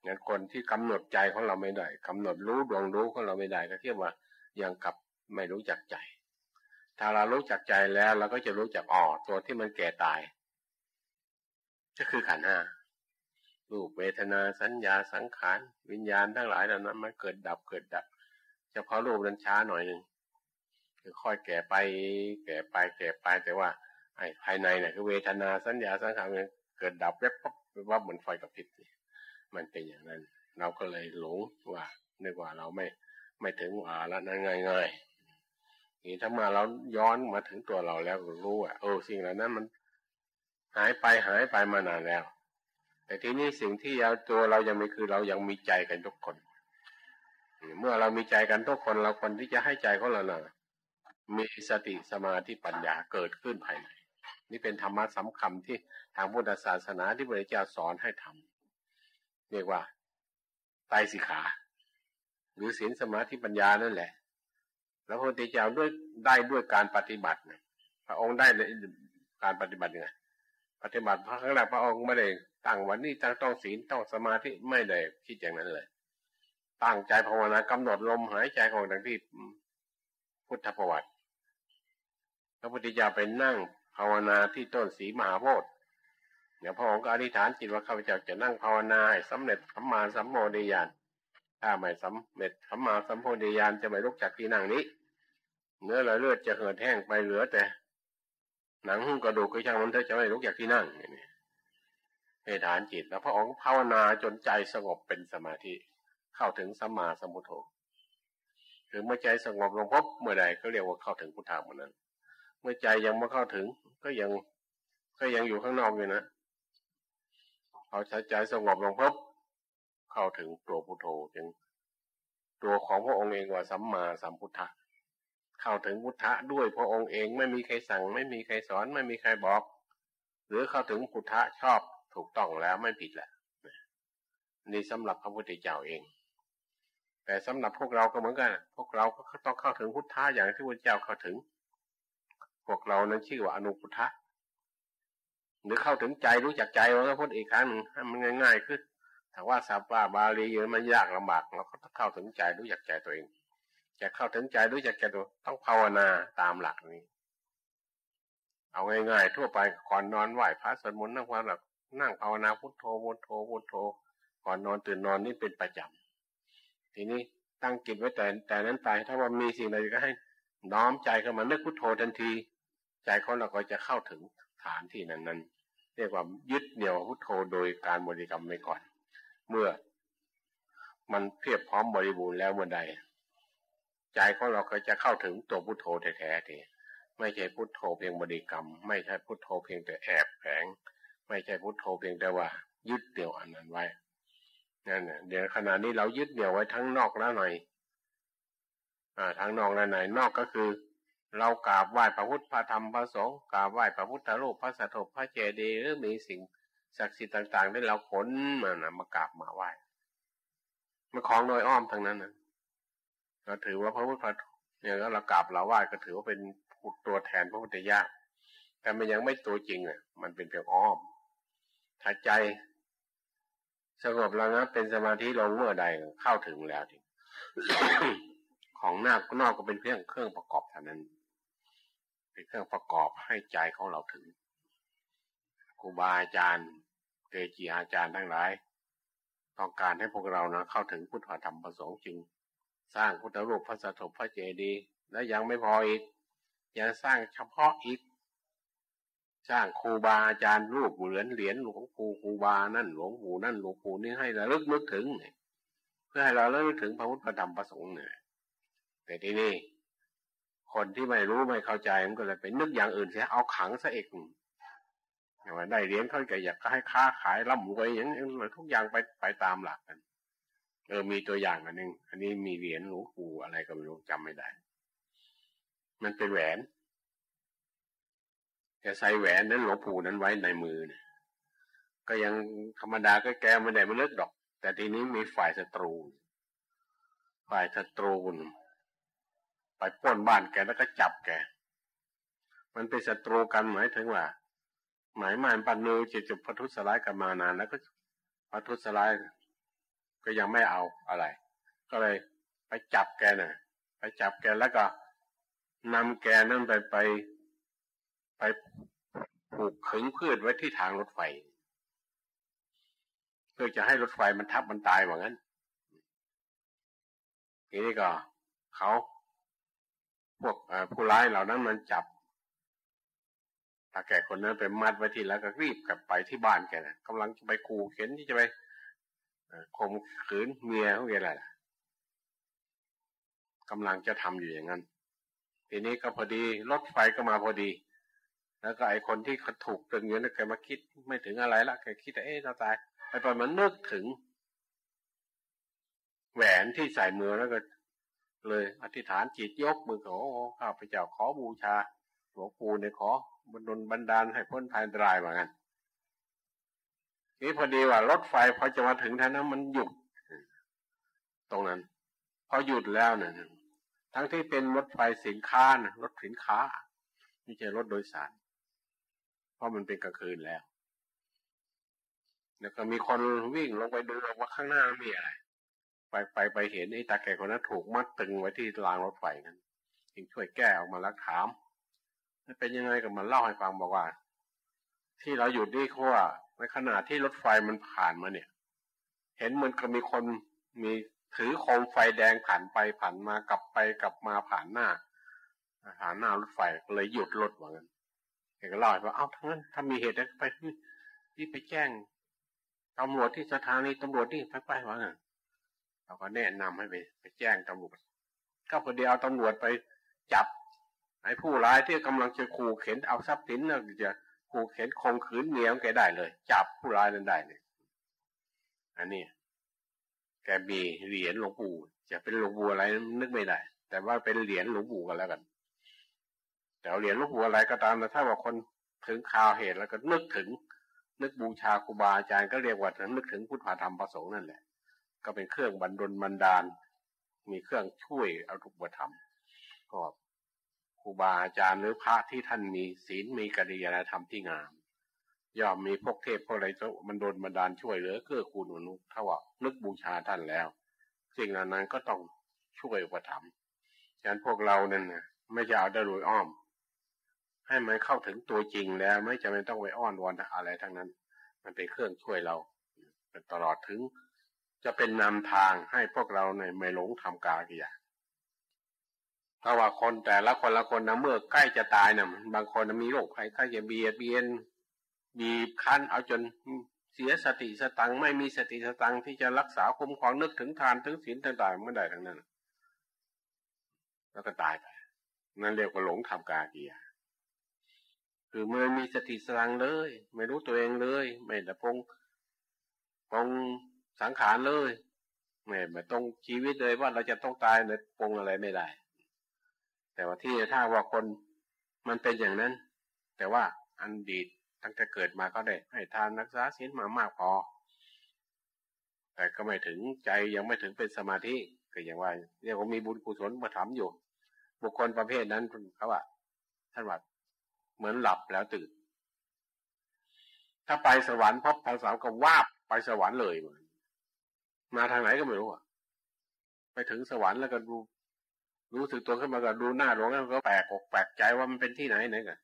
งั้นคนที่กำหนดใจของเราไม่ได้กำหนดรู้ดวงรู้ของเราไม่ได้ก็เทียบว่ายังกับไม่รู้จักใจ ถ้าเรารู้จักใจแล้วเราก็จะรู้จักอ๋อตัวที่มันแก่ตาย ก็คือขันห้ารูปเวทนาสัญญาสังขาร วิญญาณทั้งหลายเหล่านั้นมันเกิดดับเกิดดับ เฉพาะรูปนั้นช้าหน่อยหนึ่งคือค่อยแก่ไป แก่ไป แก่ไปแต่ว่า ไอ้ภายในเนี่ยคือเวทนาสัญญาสังขารเกิดดับแวบปั๊บว่าเหมือนไฟกับพิษมันเป็นอย่างนั้น เราก็เลยหลงว่านึกว่าเราไม่ไม่ถึงว่าละนั้นง่ายๆนี่ถ้ามาเราย้อนมาถึงตัวเราแล้วรู้ว่าเออสิ่งเหล่านั้นมันหายไปหายไปมานานแล้ว แต่ทีนี้สิ่งที่เราตัวเรายังไมีคือเรายังมีใจกันทุกคน เมื่อเรามีใจกันทุกคนเราคนที่จะให้ใจของเราเน่ะมีสติสมาธิปัญญาเกิดขึ้นภายในนี่เป็นธรรมะสำคัญที่ทางพุทธศาสนาที่พระเจ้าสอนให้ทำเรียกว่าไตรสิขา หรือศีลสมาธิปัญญานั่นแหละ แล้วพระพุทธเจ้าด้วยได้ด้วยการปฏิบัติพระองค์ได้ในการปฏิบัติยังไงปฏิบัติพระครั้งแรกพระองค์ไม่ได้ตั้งวันนี้ตั้งต้องศีลต้องสมาธิไม่ได้คิดอย่างนั้นเลย ตั้งใจภาวนากำหนดลมหายใจของดังที่พุทธประวัติพระพุทธเจ้าไปนั่งภาวนาที่ต้นสีมหาโพธิ์เดี๋ยวพระองค์ก็อธิษฐานจิตว่าข้าพเจ้าจะนั่งภาวนาให้สำเร็จสัมมาสัมโพธิญาณถ้าไม่สำเร็จสัมมาสัมโพธิญาณจะไม่ลุกจากที่นั่งนี้ เนื้อละเลือดจะเหือดแห้งไปเหลือแต่ หนังหุ้มกระดูกก็ช่างมันเถอะจะไม่ลุกจากที่นั่งนี่อธิษฐานจิตแล้วพระองค์ภาวนาจนใจสงบเป็นสมาธิ เข้าถึงสัมมาสัมพุทโธคือเมื่อใจสงบลงพบเมื่อใดก็เรียกว่าเข้าถึงพุทธามื่อนั้น เมื่อใจยังไม่เข้าถึง ก็ยังก็ยังอยู่ข้างนอกอยู่นะพอใจสงบลงพบเข้าถึงตัวพุทโธจึงตัวของพระองค์เองว่าสัมมาสัมพุทธะเข้าถึงพุทธะด้วยพระองค์เองไม่มีใครสั่ง ไม่มีใครสอน ไม่มีใครบอก หรือเข้าถึงพุทธะชอบถูกต้องแล้วไม่ผิดแหละนี่สำหรับพระพุทธเจ้าเอง แต่สำหรับพวกเราก็เหมือนกัน พวกเราก็ต้องเข้าถึงพุทธะอย่างที่พระเจ้าเข้าถึง พวกเรานั้นชื่อว่าอนุพุทธะหรือเข้าถึงใจรู้จักใจว่าพูดอีกครั้งหนึ่งให้มันง่ายๆขึ้นถ้าว่าสัพพะบาลีเยอะมันยากลำบากเราก็ต้องเข้าถึงใจรู้จักใจตัวเองจะเข้าถึงใจรู้จักใจตัวต้องภาวนาตามหลักนี้ เอาง่ายๆทั่วไปก่อนนอนไหว้พระสวดมนต์นั่งความหลับนั่งภาวนาพุทโธพุทโธพุทโธ ก่อนนอนตื่นนอนนี่เป็นประจำ ทีนี้ตั้งจิตไว้แต่แต่นั้นไปถ้าว่ามีสิ่งใดก็ให้ น้อมใจเข้ามานึกพุทโธทันที ใจของเราก็จะเข้าถึงฐานที่นั้นนั้นเรียกว่ายึดเหนี่ยวพุทโธโดยการบริกรรมไปก่อน เมื่อ มันเพียบพร้อมบริบูรณ์แล้วเมื่อใด ใจของเราก็จะเข้าถึงตัวพุทโธแท้ๆทีไม่ใช่พุทโธเพียงบริกรรม ไม่ใช่พุทโธเพียงแต่แอบแฝงไม่ใช่พุทโธเพียงแต่ว่า ยึดเดี่ยวอันนั้นไว้ นั่นเดี๋ยวขณะนี้เรายึดเดี่ยวไว้ทั้งนอกและในอ่าทั้งนอกและในนอกก็คือ เรากราบไหว้พระพุทธพระธรรมพระสงฆ์กราบไหว้พระพุทธรูปพระสถูปพระเจดีย์หรือมีสิ่งศักดิ์สิทธิ์ต่าง ๆ ที่เราขนมานะมากราบมาไหว้มันของโดยอ้อมทั้งนั้นนะเราถือว่าพระพุทธเนี่ยเรากราบเราไหว้ก็ถือว่าเป็นตัวแทนพระพุทธเจ้าแต่มันยังไม่ตัวจริงอะ มันเป็นเพียงอ้อมถ้าใจ สงบแล้วนะเป็นสมาธิลงเมื่อใดเข้าถึงแล้วทีของหน้านอกก็เป็นเพียงเครื่องประกอบเท่านั้น เป็นเครื่องประกอบให้ใจของเราถึงครูบาอาจารย์เกจิอาจารย์ทั้งหลาย ต้องการให้พวกเรานะเข้าถึงพุทธธรรมประสงค์จริง สร้างพุทธรูปพระสถูปพระเจดีย์และยังไม่พออีกยังสร้างเฉพาะอีก สร้างครูบาอาจารย์รูปเหรียญเหรียญหลวงปู่ครูบานั่นหลวงปู่นั่นหลวงปู่นี่ให้เราลึกนึกถึงเนี่ยเพื่อให้เราเลิกถึงพระพุทธธรรมประสงค์เนี่ยแต่ที่นี่คนที่ไม่รู้ไม่เข้าใจมันก็เลยไปนึกอย่างอื่นเสียเอาขังซะเองอย่างว่าได้เรียนเขาก็อยากให้ค้าขายร่ำรวยอย่างนี้ทุกอย่างไปไปตามหลักกันเออมีตัวอย่างอันนึง อันนี้มีเหรียญหลวงปู่อะไรก็ไม่รู้จำไม่ได้ มันเป็นแหวน แกใส่แหวนนั้นหลวงปู่นั้นไว้ในมือเนี่ยก็ยังธรรมดาก็แกไม่ได้มาเลิกดอก แต่ทีนี้มีฝ่ายศัตรู ฝ่ายศัตรูไปป้นบ้านแกแล้วก็จับแก มันเป็นศัตรูกันหมายถึงว่า หมายมันปันนือจะจุพัทุสลายกันมานานแล้วก็พัทุสลายก็ยังไม่เอาอะไร ก็เลยไปจับแกน่ะ ไปจับแกแล้วก็นำแกนั่นไปไป ไปผูกขึงพืชไว้ที่ทางรถไฟ เพื่อจะให้รถไฟมันทับมันตายว่างั้นทีนี้ก็เขาพวกผู้ร้ายเหล่านั้นมันจับถ้าแก่คนนั้นไปมัดไว้ที่แล้วก็รีบกลับไปที่บ้านแกนะกำลังจะไปขู่เข็นที่จะไปข่มขืนเมียของแกแหละกำลังจะทำอยู่อย่างนั้น ทีนี้ก็พอดีรถไฟก็มาพอดี แล้วก็ไอคนที่เขาถูกตึงอยู่นั่นแกมาคิดไม่ถึงอะไรละแกคิดแต่เอ๊ะเราตายไอ้ปมันนึกถึง แหวนที่ใส่มือแล้วก็ เลย อธิษฐานจิตยกมือขอข้าพเจ้าขอบูชาหลวงปู่เนี่ยขอบรรดลบันดาลให้พ้นภัยอันตรายเหมือนกันนี่พอดีว่ารถไฟพอจะมาถึงท่านั้นมันหยุด ตรงนั้น พอหยุดแล้วเนี่ยทั้งที่เป็นรถไฟสินค้านะรถสินค้าไม่ใช่รถโดยสาร ราะมันเป็นกลางคืนแล้ว แล้วก็มีคนวิ่งลงไปดูว่าข้างหน้ามีอะไร ไปไปไปเห็นไอ้ตาแก่คนนั้นถูกมัดตึงไว้ที่รางรถไฟนั้นจึงช่วยแก้ออกมาแล้วถามเป็นยังไงกับมันเล่าให้ฟังบอกว่า ที่เราอยู่นี่เพราะว่าในขณะที่รถไฟมันผ่านมาเนี่ย เห็นมันก็มีคนมีถือโคมไฟแดงผ่านไปผ่านมากลับไปกลับมาผ่านหน้าผ่านหน้ารถไฟเลยหยุดรถว่างั้น เห็นก็เล่าว่าเอ้าทั้งนั้นถ้ามีเหตุไปที่ไปแจ้งตำรวจที่สถานีตำรวจที่ไปไปว่างเราก็แนะนำให้ไปไปแจ้งตำรวจ ก็พอดีเอาตำรวจไปจับไอ้ผู้ร้ายที่กำลังจะขู่เข็นเอาทรัพย์สินเนี่ยจะขู่เข็นคงขืนเมียของแกได้เลย จับผู้ร้ายนั้นได้เนี่ยอันนี้แกมีเหรียญหลวงปู่จะเป็นหลวงปู่อะไรนึกไม่ได้ แต่ว่าเป็นเหรียญหลวงปู่กันแล้วกัน แต่เหรียญลวงปู่อะไรก็ตามแต่ถ้าว่าคนถึงข่าวเหตุแล้วก็นึกถึง นึกบูชาครูบาอาจารย์ก็เรียกว่านึกถึงพุทธธรรมประสงค์นั่นแหละ ก็เป็นเครื่องบรรดลบรรดาล มีเครื่องช่วยเอาทุกบธรรมก็ครูบาอาจารย์หรือพระที่ท่านมีศีลมีกริยธรรมที่งามย่อมมีพวกเทพพวกอะไรมันโดนบันดาลช่วยเหลือเกื้อกูลมนุษย์ถ้าว่านึกบูชาท่านแล้วสิ่งเหล่านั้นก็ต้องช่วยอุปถัมภ์ฉะนั้นพวกเราเนี่ยไม่จะเอาได้โดยอ้อม ให้มันเข้าถึงตัวจริงแล้วไม่จำเป็นต้องไปอ้อนวอนอะไรทั้งนั้น มันเป็นเครื่องช่วยเราตลอดถึง จะเป็นนำทางให้พวกเราในไม่หลงทำกากียาเพราะว่าคนแต่ละคนละคนนะเมื่อใกล้จะตายเนี่ยบางคนมีโรคภัยไข้จะเบียดเบียนบีบคั้นเอาจนเสียสติสตังไม่มีสติสตังที่จะรักษาคุ้มครองนึกถึงทานถึงศีลต่างๆเมื่อใดทั้งนั้น แล้วก็ตายไป นั่นเรียกว่าหลงทำกาเกีย คือเมื่อมีสติสตังเลย ไม่รู้ตัวเองเลย ไม่แต่ปงปงสังขารเลยไม่ไม่ตรงชีวิตเลยว่าเราจะต้องตายในปงอะไรไม่ได้ แต่ว่าที่ถ้าว่าคนมันเป็นอย่างนั้น แต่ว่าอันดีตตั้งแต่เกิดมาก็ได้ให้ทานนักษาศีลมามากพอ แต่ก็ไม่ถึงใจยังไม่ถึงเป็นสมาธิก็อย่างว่าเรียกว่ามีบุญกุศลมาทำอยู่ บุคคลประเภทนั้นเขาว่าท่านว่า เหมือนหลับแล้วตื่น ถ้าไปสวรรค์พบภาษาก็วาบไปสวรรค์เลยมาทางไหนก็ไม่รู้อะไปถึงสวรรค์แล้วก็ดูรู้สึกตัวขึ้นมาก็ดูหน้าหลวงแล้วก็แปลกอกแปลกใจว่ามันเป็นที่ไหนไหนกัน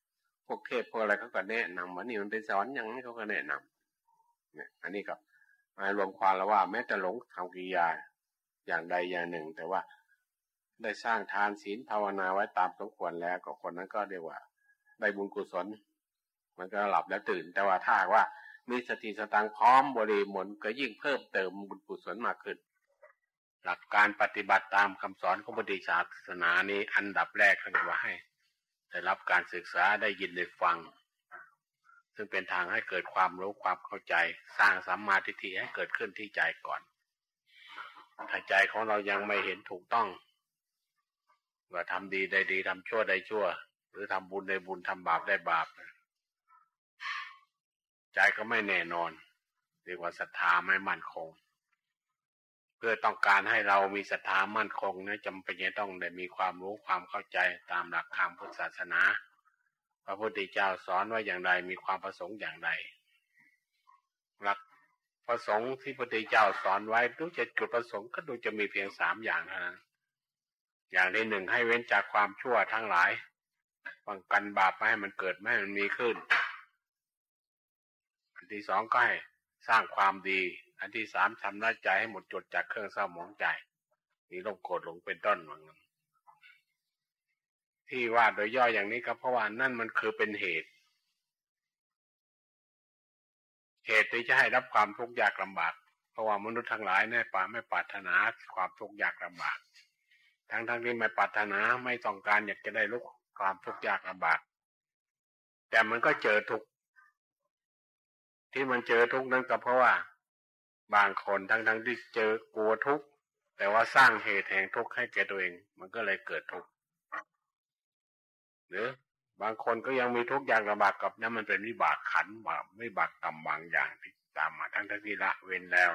พวกเทพพวกอะไรเขาก็แนะนำว่านี่มันเป็นสอนอย่างนี้เขาก็แนะนำเนี่ย อันนี้ก็มารวมความแล้วว่า แม้แต่หลงทำกิริยาอย่างใดอย่างหนึ่ง แต่ว่าได้สร้างทานศีลภาวนาไว้ตามสมควรแล้วก็คนนั้นก็เรียกว่า ได้บุญกุศล มันก็หลับแล้วตื่น แต่ว่าถ้าว่ามีสติสตังพร้อมบริมนก็ยิ่งเพิ่มเติมบุญกุศลมากขึ้น หลักการปฏิบัติตามคำสอนของพุทธศาสนานี้อันดับแรกท่านว่าให้ได้รับการศึกษาได้ยินได้ฟัง ซึ่งเป็นทางให้เกิดความรู้ความเข้าใจ สร้างสัมมาทิฏฐิให้เกิดขึ้นที่ใจก่อน ถ้าใจของเรายังไม่เห็นถูกต้องว่าทำดีได้ดีทำชั่วได้ชั่ว หรือทำบุญได้บุญทำบาปได้บาปใจก็ไม่แน่นอนเรียกว่าศรัทธาไม่มั่นคง เพื่อต้องการให้เรามีศรัทธามั่นคงเนะจำเป็นจะต้องได้มีความรู้ความเข้าใจตามหลักธรรมพุทธศาสนา พระพุทธเจ้าสอนว่าอย่างไรมีความประสงค์อย่างไรหลักประสงค์ที่พระพุทธเจ้าสอนไว้ดูจะจุดประสงค์ก็ดูจะมีเพียงสามอย่างเท่านั้นอย่างที่หนึ่งให้เว้นจากความชั่วทั้งหลาย ป้องกันบาปไม่ให้มันเกิดไม่ให้มันมีขึ้น อันที่สองก็ให้สร้างความดี อันที่สามทำระใจให้หมดจดจากเครื่องเศร้าหมองใจ มีโรคโกรธหลงเป็นต้นวังที่ว่าโดยย่ออย่างนี้ก็เพราะว่านั่นมันคือเป็นเหตุ เหตุที่จะให้รับความทุกข์ยากลำบาก เพราะว่ามนุษย์ทั้งหลายในป่าไม่ปรารถนาความทุกข์ยากลำบาก ทั้งทั้งที่ไม่ปรารถนาไม่ต้องการอยากจะได้ลุก ความทุกข์ยากลำบาก แต่มันก็เจอทุกที่มันเจอทุกนั้นก็เพราะว่า บางคนทั้งทั้งที่เจอกลัวทุกข์แต่ว่าสร้างเหตุแห่งทุกข์ให้แก่ตัวเอง มันก็เลยเกิดทุกข์หรือบางคนก็ยังมีทุกข์อย่างลำบากกับนั่นมันเป็นวิบากขันบาไม่บากกรรมบางอย่างที่ตามมาทั้งที่ละเว้นแล้ว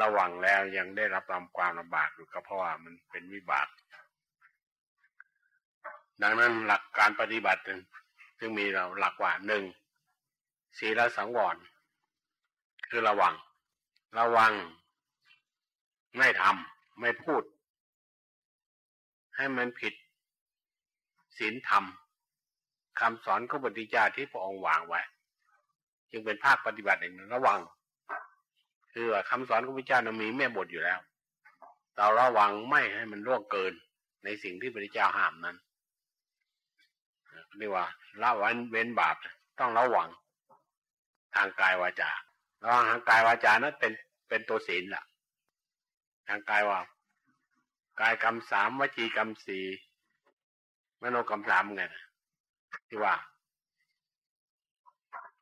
ระวังแล้วยังได้รับความลำบากอยู่ก็เพราะว่ามันเป็นวิบาก ดังนั้นหลักการปฏิบัติจึงมีเราหลักว่าหนึ่งศีลสังวร คือระวัง ระวัง ไม่ทำไม่พูด ให้มันผิดศีลธรรมคำสอนของปฏิจาที่พระองค์วางไว้ จึงเป็นภาคปฏิบัติหนึ่งระวัง คือคำสอนของพระเจ้านั้นมีแม่บทอยู่แล้วเราระวังไม่ให้มันล่วงเกินในสิ่งที่พระเจ้าห้ามนั้น เรียกว่าละวันเว้นบาปต้องระวัง ทางกายวาจาระวังทางกายวาจานั้นเป็นเป็นตัวศีลล่ะ ทางกายว่ากายกรรมสามวจีกรรมสี่มโนกรรมสามไงที่ว่า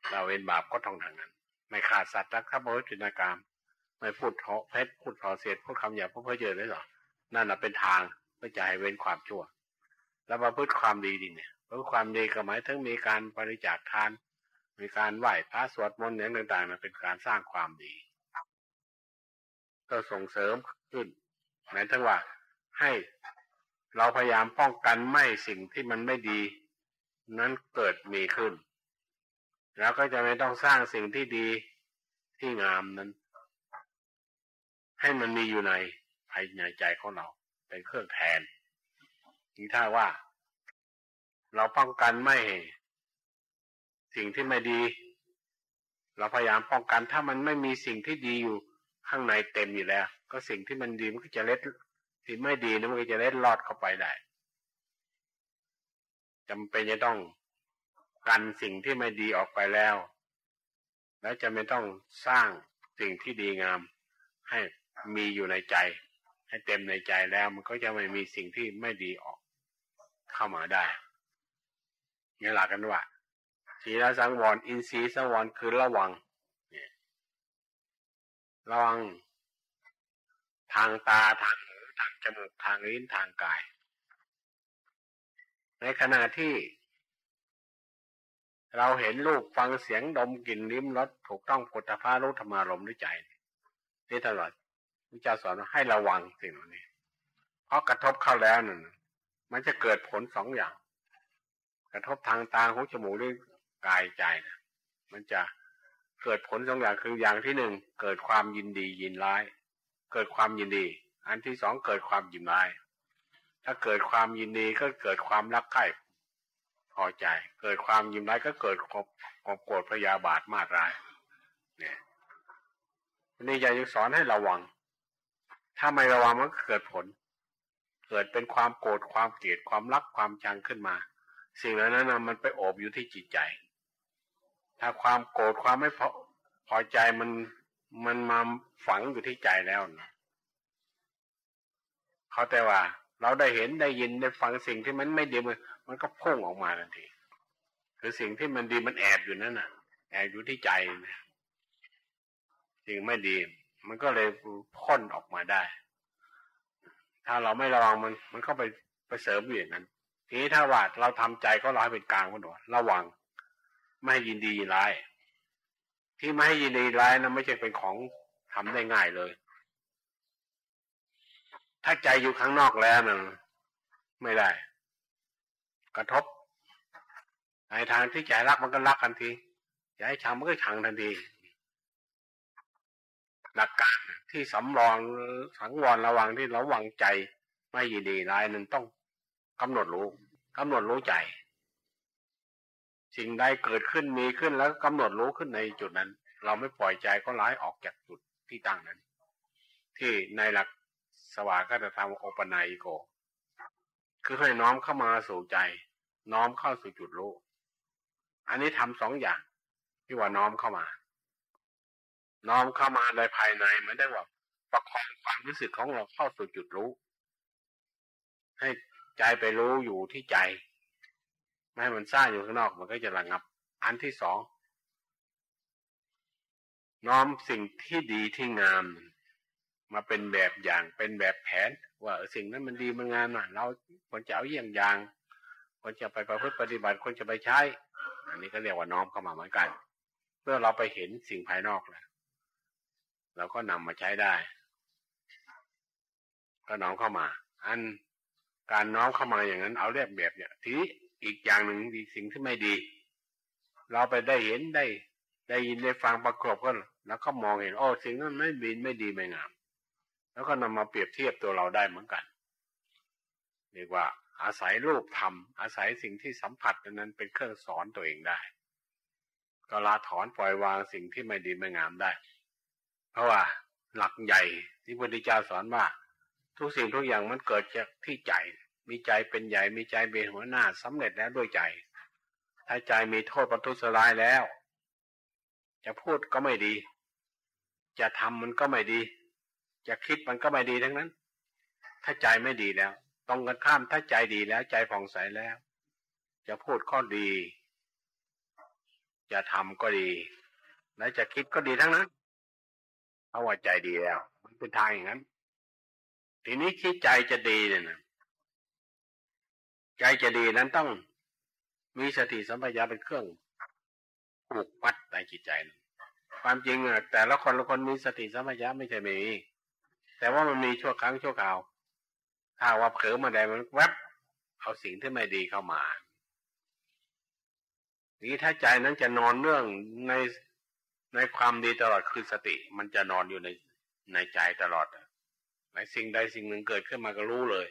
เราเว้นบาปก็ต้องทางนั้น ไม่ขาดสัตว์รักทรัพย์บริจินากรรม ไม่พูดเทาะเพชรพูดเทอเสียดพูดคำหยาบพูดเพ้อเจ้อเลยหรอนั่นแหะเป็นทางเพื่อจะให้เว้นความชั่ว แล้วมาพูดความดีดีเนี่ย ราะความดีก็หมายถึงมีการบริจาคทาน มีการไหว้พระสวดมนต์อย่างต่างๆมันเป็นการสร้างความดี ก็ส่งเสริมขึ้นหมายถึงว่าให้เราพยายามป้องกันไม่สิ่งที่มันไม่ดี นั้นเกิดมีขึ้น แล้วก็จะไม่ต้องสร้างสิ่งที่ดีที่งามนั้น ให้มันมีอยู่ในภายในใจของเรา เป็นเครื่องแทนนี่ถ้าว่า เราป้องกันไม่ สิ่งที่ไม่ดี เราพยายามป้องกันถ้ามันไม่มีสิ่งที่ดีอยู่ข้างในเต็มอยู่แล้ว ก็สิ่งที่มันดีมันก็จะเล็ดสิ่งไม่ดีนะมันก็จะเล็ดลอดเข้าไปได้จำเป็นจะต้องกันสิ่งที่ไม่ดีออกไปแล้ว แล้วจะไม่ต้องสร้างสิ่งที่ดีงาม ให้มีอยู่ในใจ ให้เต็มในใจแล้ว มันก็จะไม่มีสิ่งที่ไม่ดีออกเข้ามาได้ เนี่ยหลักกันว่าศีลสังวร อินทรีย์สังวรคือระวังระวัง ทางตาทางหูทางจมูกทางลิ้นทางกาย ในขณะที่ เราเห็นรูปฟังเสียงดมกลิ่นลิ้มรสถูกต้องพุทธภารุธรรมารมด้วยใจนี่ตลอดพระเจ้าสอนให้ระวังสิ่งเหล่านี้ เพราะกระทบเข้าแล้วนั่นมันจะเกิดผลสองอย่าง กระทบทางตาหูจมูกหรือกายใจนะมันจะเกิดผลสองอย่างคืออย่างที่หนึ่งเกิดความยินดียินร้าย เกิดความยินดี อันที่สองเกิดความยินร้าย ถ้าเกิดความยินดีก็เกิดความรักใคร่พอใจ เกิดความยินร้ายก็เกิดความโกรธพยาบาทมาร้าย เนี่ยนี่จะยังสอนให้ระวัง ถ้าไม่ระวังมันก็เกิดผล เกิดเป็นความโกรธความเกลียดความรักความชังขึ้นมา สิ่งเหล่านั้นมันไปโอบอยู่ที่จิตใจ ถ้าความโกรธความไม่พอพอใจมันมันมาฝังอยู่ที่ใจแล้วนะเขาแต่ว่า เราได้เห็นได้ยินได้ฟังสิ่งที่มันไม่ดีมันมันก็พุ่งออกมาทันทีคือสิ่งที่มันดีมันแอบอยู่นั่นน่ะ แอบอยู่ที่ใจนะสิ่งไม่ดี มันก็เลยพ่นออกมาได้ ถ้าเราไม่ระวังมัน มันก็ไปไปเสริมอยู่อย่างนั้น ทีนี้ถ้าว่าเราทำใจก็ร้อยเป็นกลางกันหนระวัง ไม่ยินดีร้าย ที่ไม่ให้ยินดีร้ายนะไม่ใช่เป็นของทำได้ง่ายเลย ถ้าใจอยู่ข้างนอกแล้วมันไม่ได้ กระทบในทางที่ใจรักมันก็รักทันทีใจชังมันก็ชังทันทีหลักการที่สำรองสังวรระวังที่ระวังใจไม่ยินดีร้ายนั้นต้องกำหนดรู้ กำหนดรู้ใจ สิ่งใดเกิดขึ้นมีขึ้นแล้วกำหนดรู้ขึ้นในจุดนั้น เราไม่ปล่อยใจก็ร้ายออกจากจุดที่ตั้งนั้น ที่ในหลักสวากาตธรรมโอปนัยโก คือให้น้อมเข้ามาสู่ใจ น้อมเข้าสู่จุดรู้ อันนี้ทำสองอย่าง ที่ว่าน้อมเข้ามา น้อมเข้ามาในภายในไม่ได้ว่าประคองความรู้สึกของเราเข้าสู่จุดรู้ ให้ ใจไปรู้อยู่ที่ใจ ไม่ให้มันสร้างอยู่ข้างนอกมันก็จะระงับ อันที่สองน้อมสิ่งที่ดีที่งาม มาเป็นแบบอย่างเป็นแบบแผน ว่าสิ่งนั้นมันดีมันงามนะเราควรจะเอาเยี่ยงอย่างควรจะไปประพฤติปฏิบัติควรจะไปใช้ อันนี้ก็เรียกว่าน้อมเข้ามาเหมือนกันเมื่อเราไปเห็นสิ่งภายนอกแล้วเราก็นำมาใช้ได้ ก็น้อมเข้ามา อัน การน้อมเข้ามาอย่างนั้น เอาเรียบแบบเนี่ยทีนี้อีกอย่างหนึ่งดีสิ่งที่ไม่ดี เราไปได้เห็นได้ ได้ยินได้ฟังประกอบกันแล้วก็มองเห็นโอ้สิ่งนั้นไม่บินไม่ดีไม่งาม แล้วก็นำมาเปรียบเทียบตัวเราได้เหมือนกันเรียกว่า อาศัยรูปธรรม อาศัยสิ่งที่สัมผัสนั้นเป็นเครื่องสอนตัวเองได้ ก็ละถอนปล่อยวางสิ่งที่ไม่ดีไม่งามได้ เพราะว่าหลักใหญ่ที่พระพุทธเจ้าสอนว่าทุกสิ่งทุกอย่างมันเกิดจากที่ใจ มีใจเป็นใหญ่มีใจเป็นหัวหน้าสำเร็จแล้วด้วยใจ ถ้าใจมีโทษประทุษร้ายแล้ว จะพูดก็ไม่ดี จะทำมันก็ไม่ดี จะคิดมันก็ไม่ดีทั้งนั้น ถ้าใจไม่ดีแล้วตรงกันข้ามถ้าใจดีแล้วใจผ่องใสแล้ว จะพูดก็ดี จะทำก็ดี และจะคิดก็ดีทั้งนั้นเพราะว่าใจดีแล้ว มันเป็นทางอย่างนั้น ทีนี้คิดใจจะดีเนี่ยนะ ใจจะดีนั้นต้องมีสติสัมปชัญญะเป็นเครื่องผูกมัดในจิตใจนะความจริงอะแต่ละคนละคนมีสติสัมปชัญญะไม่ใช่ไม่มีแต่ว่ามันมีชั่วครั้งชั่วคราว ถ้าว่าเผลอมาได้มันแวบเอาสิ่งที่ไม่ดีเข้ามานี้ถ้าใจนั้นจะนอนเรื่องในในความดีตลอดคือสติ มันจะนอนอยู่ในในใจตลอดในสิ่งใดสิ่งหนึ่งเกิดขึ้นมาก็รู้เลย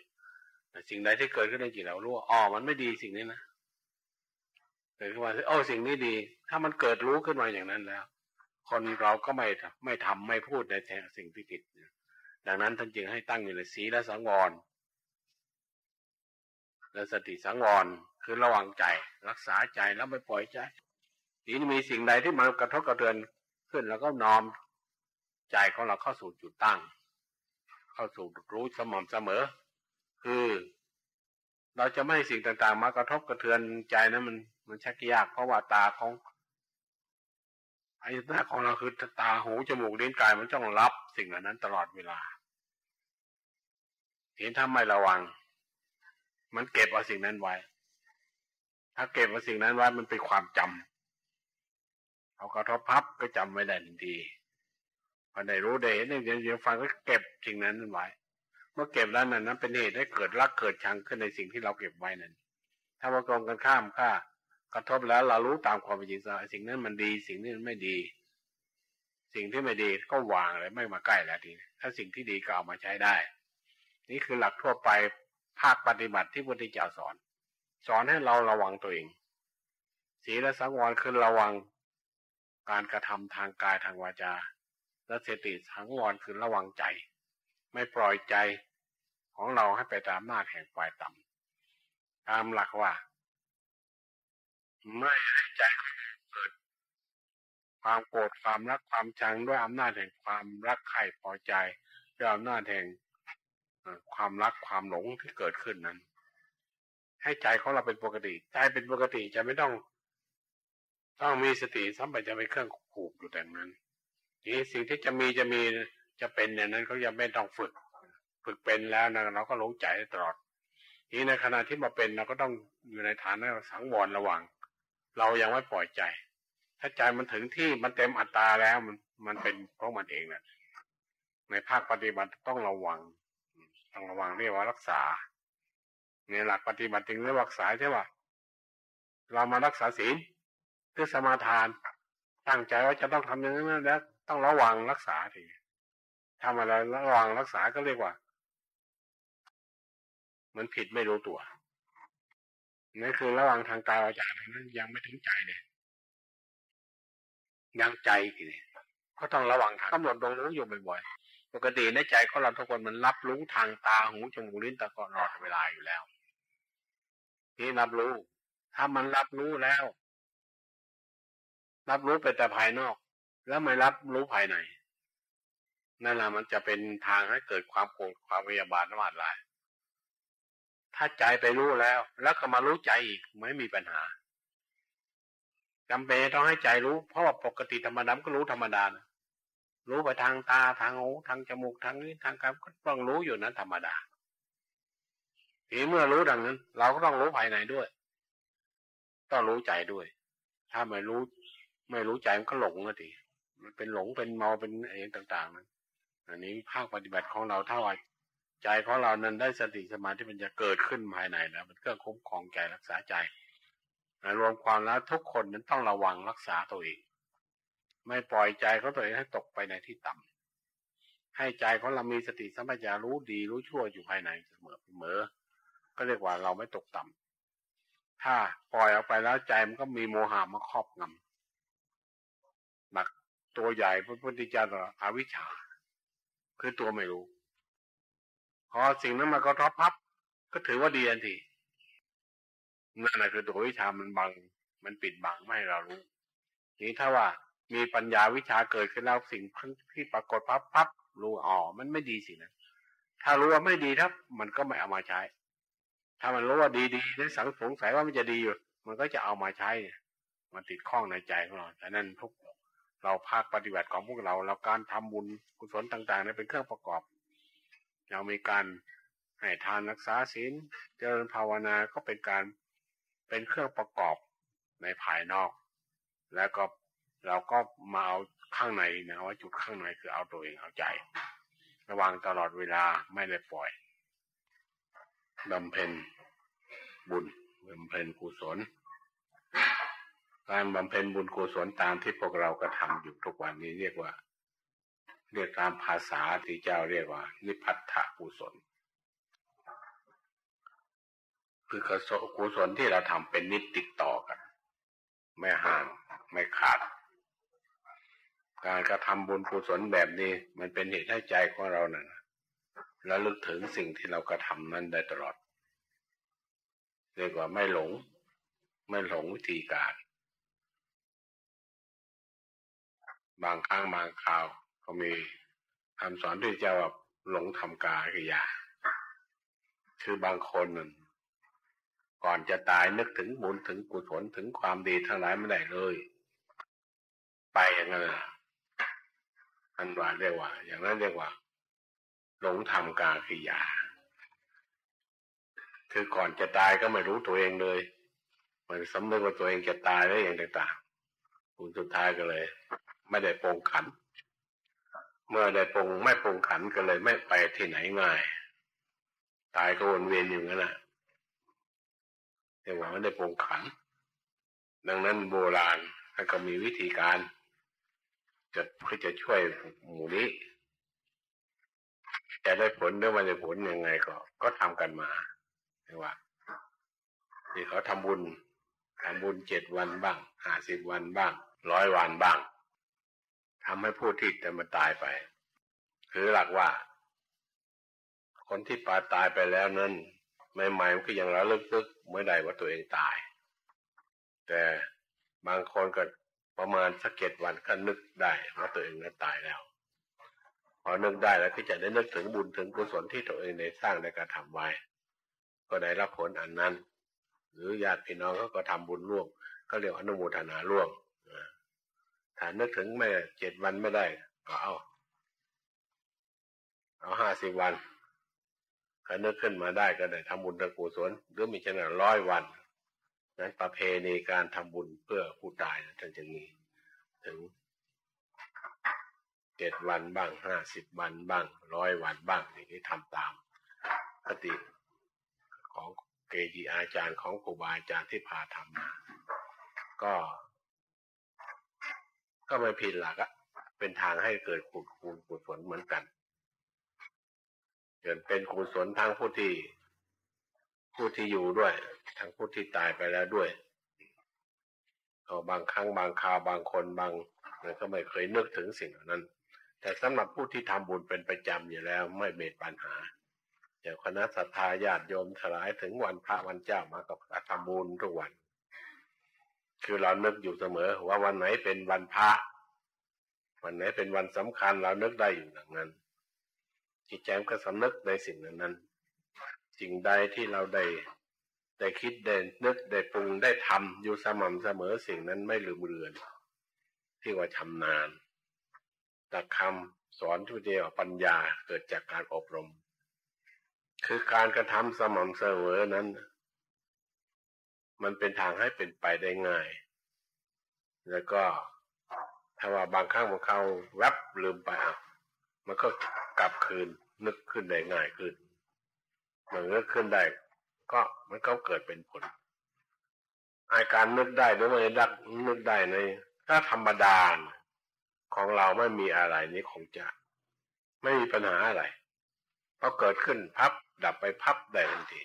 สิ่งใดที่เกิดขึ้นในจิตเรารู้ว่าอ๋อมันไม่ดีสิ่งนี้นะเกิดขึ้นมาโอ้สิ่งนี้ดี ถ้ามันเกิดรู้ขึ้นมาอย่างนั้นแล้ว คนเราก็ไม่ไม่ทำไม่พูดในแทสิ่งที่ผิดดังนั้นท่านจึงให้ตั้งอยู่ในสีและสังวรและสติสังวรคือระวังใจ รักษาใจแล้วไม่ปล่อยใจทีนี้มีสิ่งใดที่มากระทบกระเทือนขึ้นแล้วก็น้อมใจของเราเข้าสู่จุดตั้ง เข้าสู่รู้สม่ำเสมอ คือ เราจะไม่สิ่งต่างๆ มากระทบกระเทือนใจนะมัน มันชักยากเพราะว่าตาของอายตนะของเราคือตาหูจมูกลิ้นกายมันต้องรับสิ่งเหล่านั้นตลอดเวลา เห็นถ้าไม่ระวัง มันเก็บเอาสิ่งนั้นไว้ ถ้าเก็บเอาสิ่งนั้นไว้มันเป็นความจำเอากระทบพับก็จำไว้ได้ทันทีพอได้รู้ได้เห็นได้ยินฟังก็เก็บสิ่งนั้นไว้ มื่อเก็บแล้วนั้นนั้นเป็นเหตุให้เกิดรักเกิดชังขึ้นในสิ่งที่เราเก็บไว้นั้น ถ้าว่าตรงกันข้ามค่ากระทบแล้วเรารู้ตามความเป็นจริงสิ่งนั้นมันดีสิ่งนี้มันไม่ดี สิ่งที่ไม่ดีก็วางเลยไม่มาใกล้แล้วทีถ้าสิ่งที่ดีก็เอามาใช้ได้ นี่คือหลักทั่วไปภาคปฏิบัติที่พุทธเจ้าสอน สอนให้เราระวังตัวเองศีลสังวรคือระวังการกระทำทางกายทางวาจาและสติสังวรคือระวังใจ ไม่ปล่อยใจ ของเราให้ไปตามหน้าแห่งฝ่ายต่ำตามหลักว่า ไม่ให้ใจเกิด ความโกรธความรักความชังด้วยอำนาจแห่งความรักใคร่พอใจด้วยอำนาจแห่งความรักความหลงที่เกิดขึ้นนั้น ให้ใจของเราเป็นปกติ ใจเป็นปกติจะไม่ต้อง ต้องมีสติสัมปชัญญะเป็นเครื่องผูกอยู่แต่นั้นนี่สิ่งที่จะมีจะมีจะเป็นอย่างนั้นเขายังไม่ต้องฝึก ฝึกเป็นแล้วนะเราก็หลงใจตลอดนี่ในขณะที่มาเป็นเราก็ต้องอยู่ในฐานะสังวรระวัง เรายังไม่ปล่อยใจ ถ้าใจมันถึงที่มันเต็มอัตราแล้วมันมันเป็นเพราะมันเองนะในภาคปฏิบัติต้องระวังต้องระวังเรียกว่ารักษาในหลักปฏิบัติจริงเรียกว่ารักษาใช่ป่ะเรามารักษาศีลเพื่อสมาทาน ตั้งใจว่าจะต้องทำอย่างนั้นแล้วต้องระวังรักษาทีทำอะไรระวังรักษาก็เรียกว่า มันผิดไม่รู้ตัวนี่คือระวังทางกายวาจานั้นยังไม่ถึงใจเลยยังใจอีกก็ต้องระวังทางกำหนดตรงนู้นอยู่บ่อยๆ ปกติในใจของเราทุกคนมันรับรู้ทางตาหูจมูกลิ้นตาตลอดเวลาอยู่แล้ว นี่รับรู้ ถ้ามันรับรู้แล้ว รับรู้ไปแต่ภายนอก แล้วไม่รับรู้ภายในนั่นแหละมันจะเป็นทางให้เกิดความโกรธความพยาบาทน้ำมันลาย ถ้าใจไปรู้แล้ว แล้วก็มารู้ใจอีกไม่มีปัญหาจำเป็นต้องให้ใจรู้ เพราะว่าปกติธรรมดาก็รู้ธรรมดานะรู้ไปทางตาทางหูทางจมูกทางนี้ทางกายก็ต้องรู้อยู่นั้นธรรมดาทีเมื่อรู้ดังนั้น เราก็ต้องรู้ภายในด้วย ต้องรู้ใจด้วย ถ้าไม่รู้ ไม่รู้ใจมันก็หลงนะทีมันเป็นหลงเป็นเมาเป็นอะไรต่างๆนั้นอันนี้ภาคปฏิบัติของเราถ้าว่า ใจของเรานั้นได้สติสมาธิมันจะเกิดขึ้นภายในแล้วมันก็คุ้มครองใจรักษาใจรวมความแล้วทุกคนนั้นต้องระวังรักษาตัวเอง ไม่ปล่อยใจเของตัวเองให้ตกไปในที่ต่ำให้ใจของเรามีสติสัมปชัญญะรู้ดีรู้ชั่วอยู่ภายในเสมอเสมอ ก็เรียกว่าเราไม่ตกต่ำถ้าปล่อยออกไปแล้วใจมันก็มีโมหะมาครอบงำหนักตัวใหญ่พระพุทธเจ้าอวิชชา คือตัวไม่รู้ พอสิ่งนั้นมากระทบพับ ก็ถือว่าดีทันทีนั่นแหละคือตัววิชามันบัง มันปิดบังไม่ให้เรารู้นี้ถ้าว่ามีปัญญาวิชาเกิดขึ้นแล้วสิ่งที่ปรากฏพับพับรู้อ๋อมันไม่ดีสินะถ้ารู้ว่าไม่ดีครับมันก็ไม่เอามาใช้ ถ้ามันรู้ว่าดีดีแล้วสังสงสัยว่ามันจะดีอยู่ มันก็จะเอามาใช้มันติดข้องในใจของเราแต่นั่นทุกเราภาคปฏิบัติของพวกเราเราการทำบุญกุศลต่างๆนี่เป็นเครื่องประกอบ เรามีการให้ทานรักษาศีลเจริญภาวนาก็เป็นการเป็นเครื่องประกอบในภายนอก แล้วก็เราก็มาเอาข้างในนะว่าจุดข้างในคือเอาตัวเองเอาใจ ระวังตลอดเวลาไม่ได้ปล่อยบำเพ็ญบุญบำเพ็ญกุศล การบำเพ็ญบุญกุศลตามที่พวกเรากระทำอยู่ทุกวันนี้เรียกว่า เรียกตามภาษาที่เจ้าเรียกว่า นิพัทธกุศล คือกุศลที่เราทำเป็นนิดติดต่อกัน ไม่ห่างไม่ขาด การกระทำบุญกุศลแบบนี้มันเป็นเหตุให้ใจของเรานะ่ะแล้วลึกถึงสิ่งที่เรากระทำนั้นได้ตลอดเรียกว่าไม่หลง ไม่หลงวิธีการ บางครั้งบางคราว ก็มีคำสอนที่จะว่าหลงทำกากิยา คือบางคนนั่นก่อนจะตายนึกถึงบุญถึงกุศลถึงความดีทั้งหลายไม่ได้เลย ไปอย่างนั้นอันว่าเรียกว่า อย่างนั้นเรียกว่า หลงทำกาขิยา คือก่อนจะตายก็ไม่รู้ตัวเองเลยมันสำนึกว่าตัวเองจะตายแล้วอย่างต่างๆผลสุดท้ายก็เลย ไม่ได้ปรงขัน เมื่อได้ปรงไม่ปรงขันก็เลยไม่ไปที่ไหนง่าย ตายก็วนเวียนอยู่นั่นแหละแต่ว่าไม่ได้ปรงขัน ดังนั้นโบราณท่านก็มีวิธีการจะเพื่อจะช่วยหมู่นี้จะได้ผลหรือไม่ได้ผลยังไงก็ก็ทำกันมาเรียกว่าที่เขาทำบุญทำบุญเจ็ดวันบ้างห้าสิบวันบ้างร้อยวันบ้าง ทำให้ผู้ที่จะมาตายไป คือหลักว่า คนที่ปาตายไปแล้วนั้นใหม่ๆมันก็ยังระลึกๆเมื่อใดว่าตัวเองตาย แต่บางคนก็ประมาณสักเจ็ดวันก็นึกได้ว่าตัวเองนั้นตายแล้ว พอนึกได้แล้วก็จะได้นึกถึงบุญถึงกุศลที่ตัวเองได้สร้างได้กระทำไว้ ก็ได้รับผลอันนั้น หรือญาติพี่น้องเขาก็ทำบุญร่วมก็เรียกอนุโมทนาร่วม ถ้านึกถึงไม่เจ็ดวันไม่ได้ ก็เอา เอาห้าสิบวันก็นึกขึ้นมาได้ก็ได้ทำบุญทางกุศลหรือมีเช่นร้อยวันนั้นประเพณีการทำบุญเพื่อผู้ตายท่านจะมีถึงเจ็ดวันบ้างห้าสิบวันบ้างร้อยวันบ้างอย่างนี้ทำตามคติของเกจิอาจารย์ของครูบาอาจารย์ที่พาทำมาก็ ก็ไม่ผิดหลักอะเป็นทางให้เกิดกุศลกุศลเหมือนกันเกิดเป็นกุศลทางผู้ที่ผู้ที่อยู่ด้วย ทั้งผู้ที่ตายไปแล้วด้วยบางครั้งบางคราวบางคนบางมันก็ไม่เคยนึกถึงสิ่งเหล่านั้น แต่สำหรับผู้ที่ทำบุญเป็นประจำอยู่แล้วไม่เมตปัญหาอย่างคณะศรัทธาญาติโยมถลายถึงวันพระวันเจ้ามากับทำบุญทุกวัน คือเรานึกอยู่เสมอ ว่าวันไหนเป็นวันพระวันไหนเป็นวันสำคัญเรานึกได้อยู่ดังนั้น จิตใจก็สำนึกในสิ่งนั้นสิ่งใดที่เราได้ได้คิดได้นึกได้ปรุงได้ทำอยู่สม่ำเสมอสิ่งนั้นไม่ลืมเลือนที่ว่าชำนาญหลักคำสอนทุเดียวปัญญาเกิดจากการอบรม คือการกระทำสม่ำเสมอนั้น มันเป็นทางให้เป็นไปได้ง่าย แล้วก็ถ้าว่าบางครั้งบางคราวแวบลืมไปอะมันก็กลับคืนนึกขึ้นได้ง่ายขึ้นมันนึกขึ้นได้ ก็มันก็เกิดเป็นผล อาการนึกได้หรือไม่ดักนึกได้ใน ถ้าธรรมดาของเราไม่มีอะไรนี้คงจะ ไม่มีปัญหาอะไรเพอเกิดขึ้นพับดับไปพับได้ทันที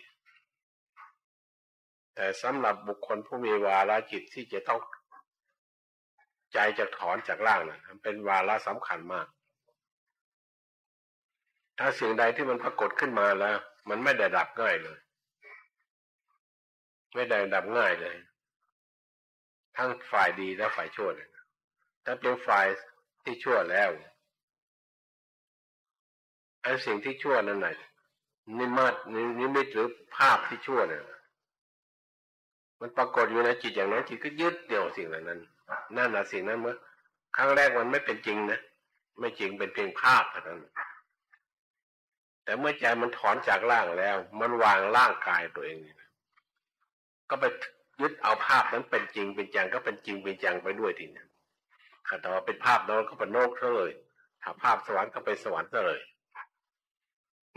แต่สำหรับบุคคลผู้มีวาระจิตที่จะต้องใจจะถอนจากร่างนะเป็นวาระสำคัญมาก ถ้าสิ่งใดที่มันปรากฏขึ้นมาแล้ว มันไม่ได้ดับง่ายเลย ไม่ได้ดับง่ายเลย ทั้งฝ่ายดีและฝ่ายชั่วเลยถ้าเป็นฝ่ายที่ชั่วแล้วไอ้สิ่งที่ชั่วนั่นไหนนิมิตนิมิตหรือภาพที่ชั่วเนี่ย มันปรากฏอยู่ในจิตอย่างนั้นจิตก็ยึดเดี่ยวสิ่งเหล่านั้นนั่นนะสิ่งนั้นเมื่อครั้งแรกมันไม่เป็นจริงนะไม่จริงเป็นเพียงภาพเท่านั้น แต่เมื่อใจมันถอนจากร่างแล้ว มันวางร่างกายตัวเองก็ไปยึดเอาภาพนั้นเป็นจริงเป็นจังก็เป็นจริงเป็นจังไปด้วยทีนี้ถ้าแต่ว่าเป็นภาพนั้นก็เป็นโลกซะเลย ถ้าภาพสวรรค์ก็เป็นสวรรค์ซะเลย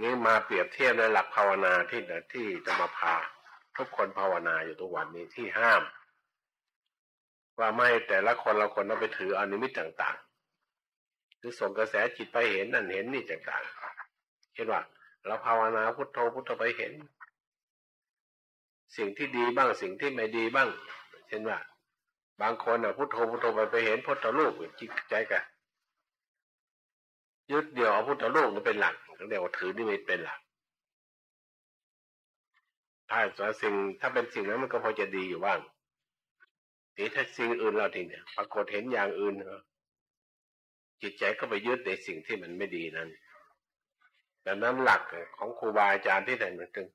นี่มาเปรียบเทียบในหลักภาวนาที่ที่จะมาพา ทุกคนภาวนาอยู่ทุกวันนี้ที่ห้าม ว่าไม่แต่ละคนละคนต้องไปถืออนิมิตต่างๆ คือส่งกระแสจิตไปเห็นนั่นเห็นนี่ต่างๆเช่นว่าเราภาวนาพุทโธพุทโธไปเห็น สิ่งที่ดีบ้างสิ่งที่ไม่ดีบ้าง เช่นว่า บางคนอะพุทโธพุทโธไปไปเห็นพุทธรูปจิตใจกันยึดเดียวเอาพุทธรูปมันเป็นหลักเรียกว่าถือนิมิตเป็นหลัก ถ้าสิ่งถ้าเป็นสิ่งนั้นมันก็พอจะดีอยู่บ้างนี่ถ้าสิ่งอื่นเราทีเนี่ยปรากฏเห็นอย่างอื่นจิตใจก็ไปยึดในสิ่งที่มันไม่ดีนั้นดังนั้นหลักของครูบาอาจารย์ที่ไหนมันถึง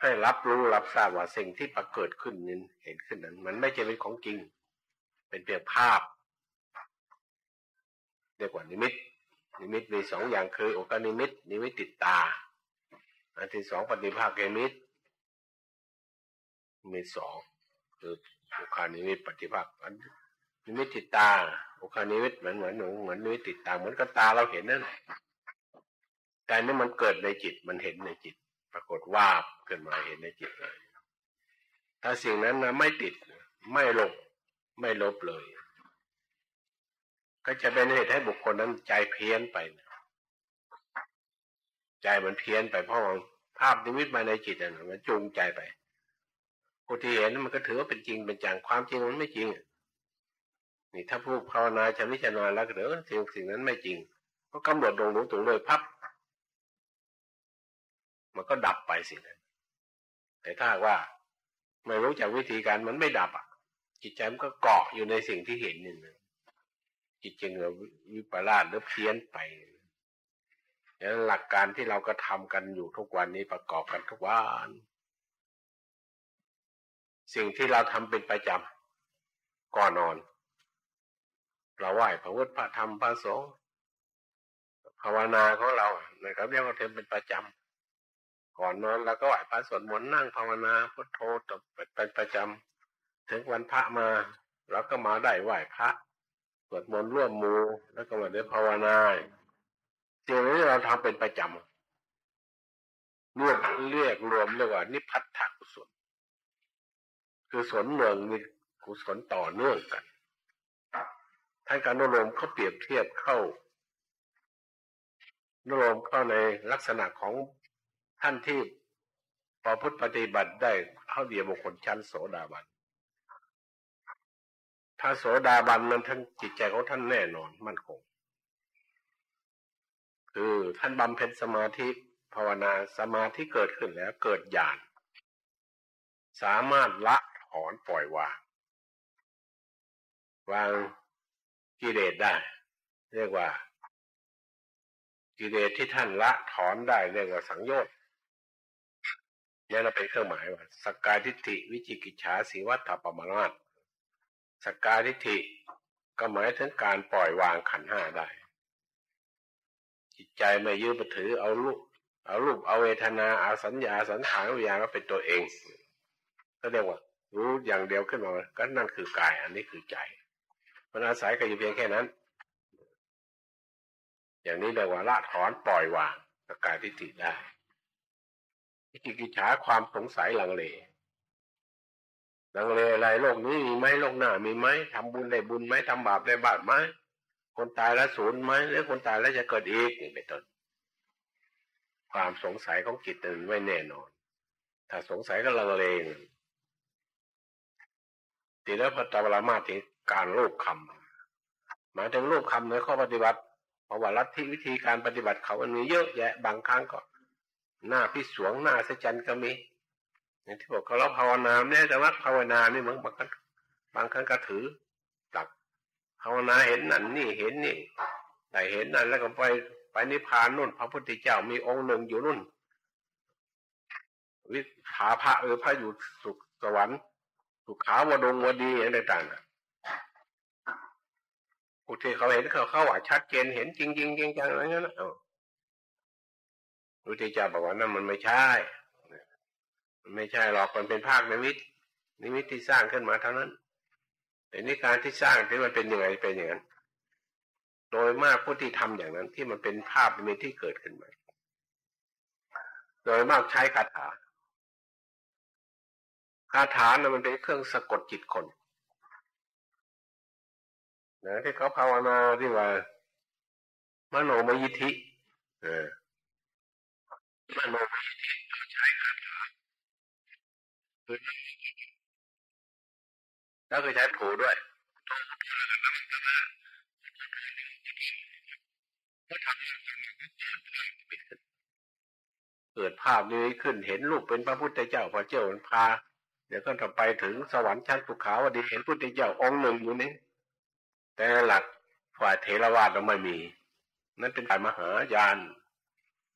ให้รับรู้รับทราบว่าสิ่งที่ปรากฏขึ้นนั้นเห็นขึ้นนั้น มันไม่ใช่เป็นของจริง เป็นเพียงภาพเรียกว่านิมิต นิมิตมีสองอย่างคืออุคคหนิมิต นิมิตติดตา อันที่สองปฏิภาคนิมิต มีสองคืออุคคหนิมิตปฏิภาคนิมิตติดตาอุคคหนิมิตเหมือนเหมือนหนูเหมือนนิมิตติดตาเหมือนกับตาเราเห็นนั่นแต่นี่มันเกิดในจิตมันเห็นในจิต ปรากฏว่าเกิดมาเห็นในจิตเลย ถ้าสิ่งนั้นนะไม่ติดไม่ลบไม่ลบเลย ก็จะเป็นเหตุให้บุคคลนั้นใจเพี้ยนไปใจมันเพี้ยนไปเพราะภาพนิมิตมาในจิตน่ะมันจูงใจไป ผู้ที่เห็นมันก็ถือว่าเป็นจริงเป็นจังความจริงมันไม่จริงนี่ถ้าผู้ภาวนาชำนิชำนาญแล้วก็เดี๋ยวสิ่งสิ่งนั้นไม่จริง ก็กำหนดลงรู้ตรงเลยพับ มันก็ดับไปสิ่งนั้นแต่ถ้าว่า ไม่รู้จักวิธีการมันไม่ดับอะ จิตใจมันก็เกาะอยู่ในสิ่งที่เห็นนี่นะจิตใจเงวิปลาสหรือเพี้ยนไปดังนั้นหลักการที่เราก็ทำกันอยู่ทุกวันนี้ประกอบกันทุกวัน สิ่งที่เราทำเป็นประจำก่อนนอน เราไหว้พระพุทธพระธรรมพระสงฆ์ภาวนาของเรานะครับเรียกว่าเทมเป็นประจำก่อนนอนเราก็ไหว้พระสวดมนต์นั่งภาวนาพุทโธตบเป็นประจำถึงวันพระมาเราก็มาได้ไหว้พระสวดมนต์ร่วมมูแล้วก็มาได้ภาวนาสิ่งนี้เราทำเป็นประจำรวมเรียกรวมเรียกว่านิพพัทธกุศล คือสนเมืองมีกุศลต่อเนื่องกันท่านการนุโลมเขาเปรียบเทียบเข้านุโลมเข้าในลักษณะของท่านที่พอพุทธปฏิบัติได้เข้าเดียบุคคลชั้นโสดาบันถ้าโสดาบันนั้นท่านจิตใจของท่านแน่นอนมั่นคง คือท่านบำเพ็ญสมาธิภาวนาสมาธิเกิดขึ้นแล้วเกิดญาณสามารถละ อนปล่อยวาง วางกิเลสได้ เรียกว่า กิเลสที่ท่านละถอนได้เรียกว่าสังโยชน์นี่เราเป็นเครื่องหมายว่าสกายทิฏฐิวิจิกิจฉาสีวัฏฏปมานาตสกายทิฏฐิก็หมายถึงการปล่อยวางขันห้าได้ จิตใจไม่ยืดไปถือเอารูปเอารูปเอาเวทนาเอาสัญญาสัญขาวิญญาณก็เป็นตัวเองก็เรียกว่า รู้อย่างเดียวขึ้นมาก็นั่นคือกาย อันนี้คือใจมันอาศัยกันอยู่เพียงแค่นั้น อย่างนี้เรียกว่าละถอนปล่อยวางกายทิฏฐิได้วิจิกิจฉาความสงสัยลังเลลังเลอะไรโลกนี้มีไหมโลกหน้ามีไหมทำบุญได้บุญไหมทำบาปได้บาปไหมคนตายแล้วสูญไหมหรือคนตายแล้วจะเกิดอีกนี่เป็นต้นความสงสัยของจิตนั้นไม่แน่นอน ถ้าสงสัยก็ลังเล ทีแล้วพระตาบรามาถึงการรูปคำหมายถึงรูปคำในข้อปฏิบัติเพราะว่าลัทธิวิธีการปฏิบัติเขามันมีเยอะแยะบางครั้งก็หน้าพิศวงหน้าสะจันก็มีอย่างที่บอกเขาเราภาวนาเนี่ยแต่ว่าภาวนานี่บางบางครั้งบางครั้งก็ถือตักภาวนาเห็นนั่นนี่เห็นนี่แต่เห็นนั่นแล้วก็ไปไปนิพพานนู่น พระพุทธเจ้ามีองค์หนึ่งอยู่นู่น วิถาพระเออพระอยู่สุขสวรรค์ สุขาวดงวดีอะไรต่างๆผู้ที่เขาเห็นเขาเข้าว่าชัดเจนเห็นจริงจริงจริงจังอะไรเงี้ยนะพระพุทธเจ้าบอกว่านั่นมันไม่ใช่ไม่ใช่หรอกมันเป็นภาคนิมิต นิมิตที่สร้างขึ้นมาเท่านั้นแต่นี่การที่สร้างที่มันเป็นยังไงเป็นอย่างนั้น โดยมากผู้ที่ทำอย่างนั้นที่มันเป็นภาพนิมิตที่เกิดขึ้นมา โดยมากใช้คาถา คาถาเนะมันเป็นเครื่องสะกดจิตคนนะที่เขาภาวนาที่ว่ามโนมยิทธิ เออมโนมยิทธิแล้วคือใช้ผูด้วยก็ทำเกิดภาพนี้ขึ้นเห็นลูกเป็นพระพุทธเจ้าพระเจ้ามันพา เดี๋ยวก็จะไปถึงสวรรค์ชั้นสุขาวดีเห็นพุทธเจ้าองค์หนึ่งอยู่นี่แต่หลักฝ่ายเทรวาสเราไม่มี นั่นเป็นฝ่ายมหายาน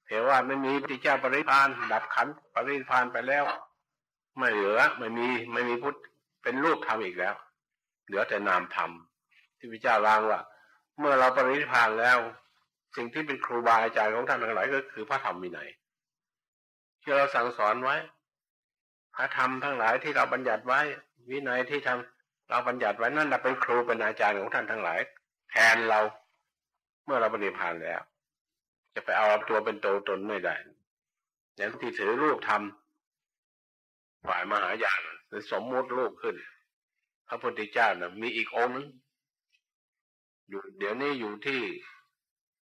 เทรวาสไม่มีพุทธเจ้าปริพาน ดับขันปริพานไปแล้ว ไม่เหลือไม่มีไม่มีพุทธเป็นรูปธรรมอีกแล้ว เหลือแต่นามธรรมที่พระเจ้าวางว่าเมื่อเราปรินิพานแล้วสิ่งที่เป็นครูบาอาจารย์ของท่านทั้งหลายก็คือพระธรรมวินัยที่เราสั่งสอนไว้ พระธรรมทั้งหลายที่เราบัญญัติไว้ วินัยที่ทำเราบัญญัติไว้นั่นแหละเป็นครูเป็นอาจารย์ของท่านทั้งหลาย แทนเราเมื่อเราปรินิพานแล้ว จะไปเอาตัวเป็นตัวตนไม่ได้อย่างที่ถือรูปธรรมฝ่ายมหายานหรือสมมติรูปขึ้น พระพุทธเจ้านะมีอีกองค์นึงอยู่เดี๋ยวนี้อยู่ที่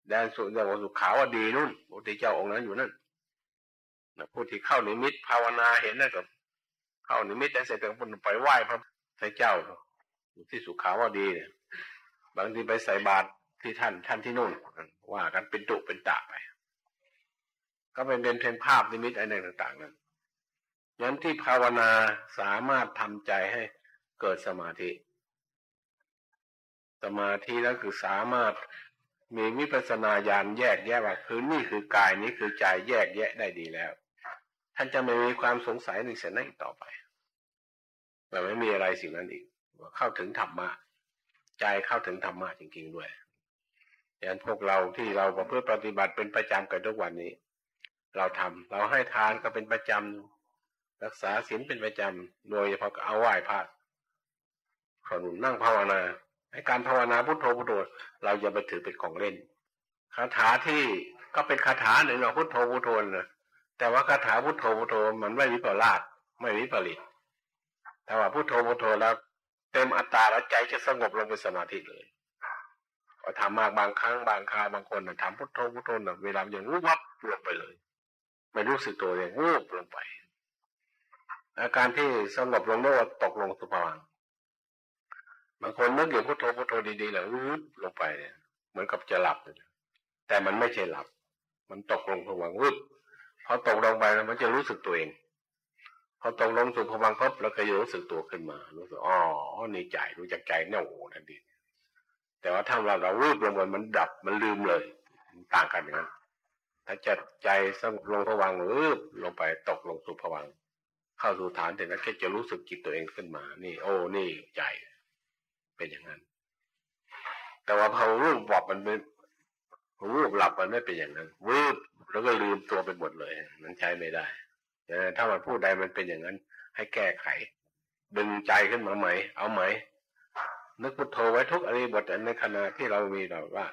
แดนสุดแดนสุขาวดีนู่นพระพุทธเจ้าองค์นั้นอยู่นั่นนะผู้ที่เข้านิมิตภาวนาเห็นนั่นกับ เข้านิมิตแต่เสร็จก็ไปไหว้พระพระเจ้าที่สุขาวดีเนี่ยบางทีไปใส่บาตรที่ท่านท่านที่นู่นว่ากันเป็นตุเป็นตาไปก็เป็นเป็นเพลงภาพนิมิตอะไรต่างๆนั้นนั้นที่ภาวนาสามารถทำใจให้เกิดสมาธิ สมาธิแล้วคือสามารถมีวิปัสนาญาณแยกแยะว่าคือนี่คือกายนี้คือใจแยกแยะได้ดีแล้ว ท่านจะไม่มีความสงสัยในเสิ่งนั้นอีกต่อไป แบบไม่มีอะไรสิ่งนั้นอีกเข้าถึงธรรมะใจเข้าถึงธรรมะจริงๆด้วยอย่างพวกเราที่เราเพื่อปฏิบัติเป็นประจำกันทุกวันนี้ เราทำเราให้ทานก็เป็นประจำรักษาศีลเป็นประจำโดยเฉพาะเอาไหว้พระขนุนนั่งภาวนาให้การภาวนาพุทโธพุทโธเราอย่าไปถือเป็นของเล่นคาถาที่ก็เป็นคาถาหนึ่งเราพุทโธพุทโธนะแต่ว่าคาถาพุทโธพุทโธมันไม่วิปลาสไม่วิปริต ถ้าว่าพุทโธพุทโธแล้วเต็มอัตตาแล้วใจจะสงบลงเป็นสมาธิเลยพอทำมากบางครั้งบางคราบางคนทำพุทโธพุทโธเวลาอย่างวูบวับลงไปเลย ไม่รู้สึกตัวเลยวูบลงไป อาการที่สงบลงเรียกว่าตกลงสุภวังบางคนนึกอยู่พุทโธพุทโธดีๆแล้ววืบลงไปเนี่ยเหมือนกับจะหลับ แต่มันไม่ใช่หลับ มันตกลงผวังวืบพอตกลงไปแล้วมันจะรู้สึกตัวเอง พอตกลงสู่ผวังปุ๊บแล้วก็จะรู้สึกตัวขึ้นมา รู้สึกอ๋อนี่ใจรู้จักใจเนี่ยโอ้นั่นดีแต่ว่าถ้าเราเราวืบลงไปมันดับมันลืมเลยต่างกันอย่างนั้นถ้าจะใจสงบลงผวังวืบลงไปตกลงสู่ผวังเข้าสู่ฐานแต่นั้นแค่จะรู้สึกจิตตัวเองขึ้นมา นี่ โอ้นี่ใจ เป็นอย่างนั้น แต่ว่าพอรูปบอกมันไม่รูปหลับมันไม่เป็นอย่างนั้นวูบแล้วก็ลืมตัวไปหมดเลย มันใช้ไม่ได้ ถ้ามันพูดใดมันเป็นอย่างนั้น ให้แก้ไข ดึงใจขึ้นมาใหม่เอาไหมนึกพุทโธไว้ทุกอริบทในขณะที่เรามีเราว่าง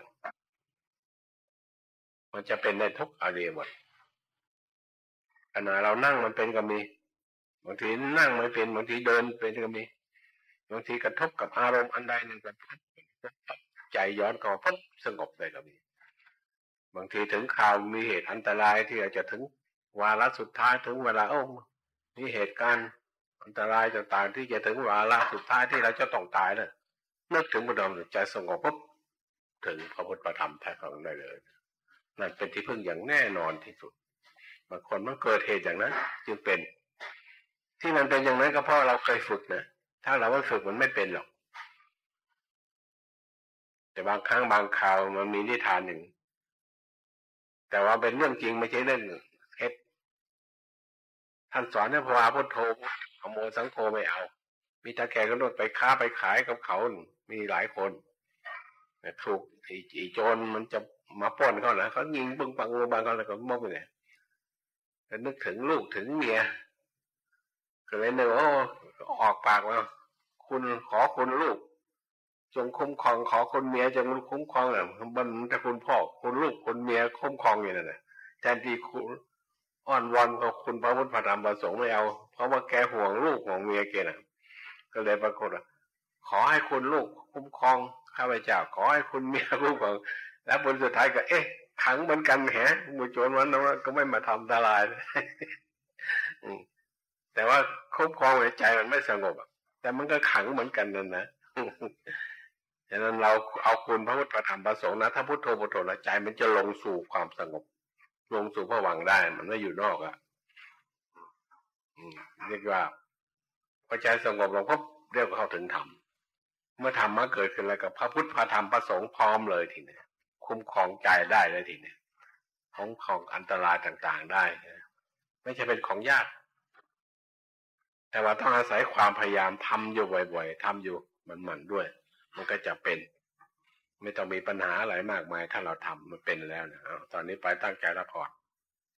มันจะเป็นในทุกอริบทขณะเรานั่งมันเป็นก็มีบางทีนั่งไม่เป็นบางทีเดินเป็นก็มีบางทีกระทบกับอารมณ์อันใดหนึ่งก็ใจย้อนก็ปุ๊บสงบเลยก็มี บางทีถึงข่าวมีเหตุอันตรายที่อาจจะถึง วาระสุดท้ายถึงเวลาโอ้มีเหตุการณ์อันตรายต่างๆที่จะถึงวาระสุดท้ายที่เราจะต้องตายเลยนึกถึงพระดมใจสงบปุ๊บถึงพระพุทธธรรมแท้ของได้เลย นั่นเป็นที่พึ่งอย่างแน่นอนที่สุดบางคนมันเกิดเหตุอย่างนั้น จึงเป็น ที่มันเป็นอย่างนั้นก็เพราะเราเคยฝึกนะถ้าเราไม่ฝึกมันไม่เป็นหรอก แต่บางครั้งบางคราวมันมีนิทานหนึ่ง แต่ว่าเป็นเรื่องจริงไม่ใช่เรื่อง ท่านสอนให้พาพุทโธขโมยสังโฆไม่เอา มีตาแก่ก็โดดไปค้าไปขายกับเขามีหลายคนถูกไอ้โจรมันจะมาป้นเขานะเขายิงปึ้งปังบางเขาแล้วก็มองไปเนี่ยก็นึกถึงลูกถึงเมียก็เลยนึกว่าออกปากว่าคุณขอคุณลูก จงคุ้มครองขอคุณเมียจงคุ้มครองเนี่ยมันถ้าคุณพ่อคุณลูกคุณเมียคุ้มครองอย่างนั้นนะแทนที่คุณ อ้อนวอนกับคุณพระพุทธธรรมประสงค์ไม่เอา เพราะว่าแกห่วงลูกห่วงเมียแกน่ะก็เลยปรากฏว่าขอให้คุณลูกคุ้มครองข้าพเจ้าขอให้คุณเมียคุ้มครองแล้วผลสุดท้ายก็ เอ๊ะขังเหมือนกันแหมูโจรวันนั้นก็ไม่มาทำอันตรายแต่ว่าคุ้มครองใจมันไม่สงบแต่มันก็ขังเหมือนกันนั่นนะฉะนั้นเราเอาคุณพระพุทธธรรมประสงค์นะ ถ้าพุทโธพุทโธละใจมันจะลงสู่ความสงบ ลงสู่พระวังได้ มันไม่อยู่นอกอะเรียกว่าพอใจสงบลงก็เรียกว่าเข้าถึงธรรมเมื่อธรรมมาเกิดขึ้นแล้วกับพระพุทธพระธรรมพระสงฆ์พร้อมเลยทีนี้คุ้มครองใจได้เลยทีนี้คุ้มครองอันตรายต่างๆได้ไม่ใช่เป็นของยาก แต่ว่าต้องอาศัยความพยายามทำอยู่บ่อยๆทำอยู่มันๆด้วย มันก็จะเป็น ไม่ต้องมีปัญหาอะไรมากมาย ถ้าเราทำมันเป็นแล้วนะตอนนี้ไปตั้งใจละพอน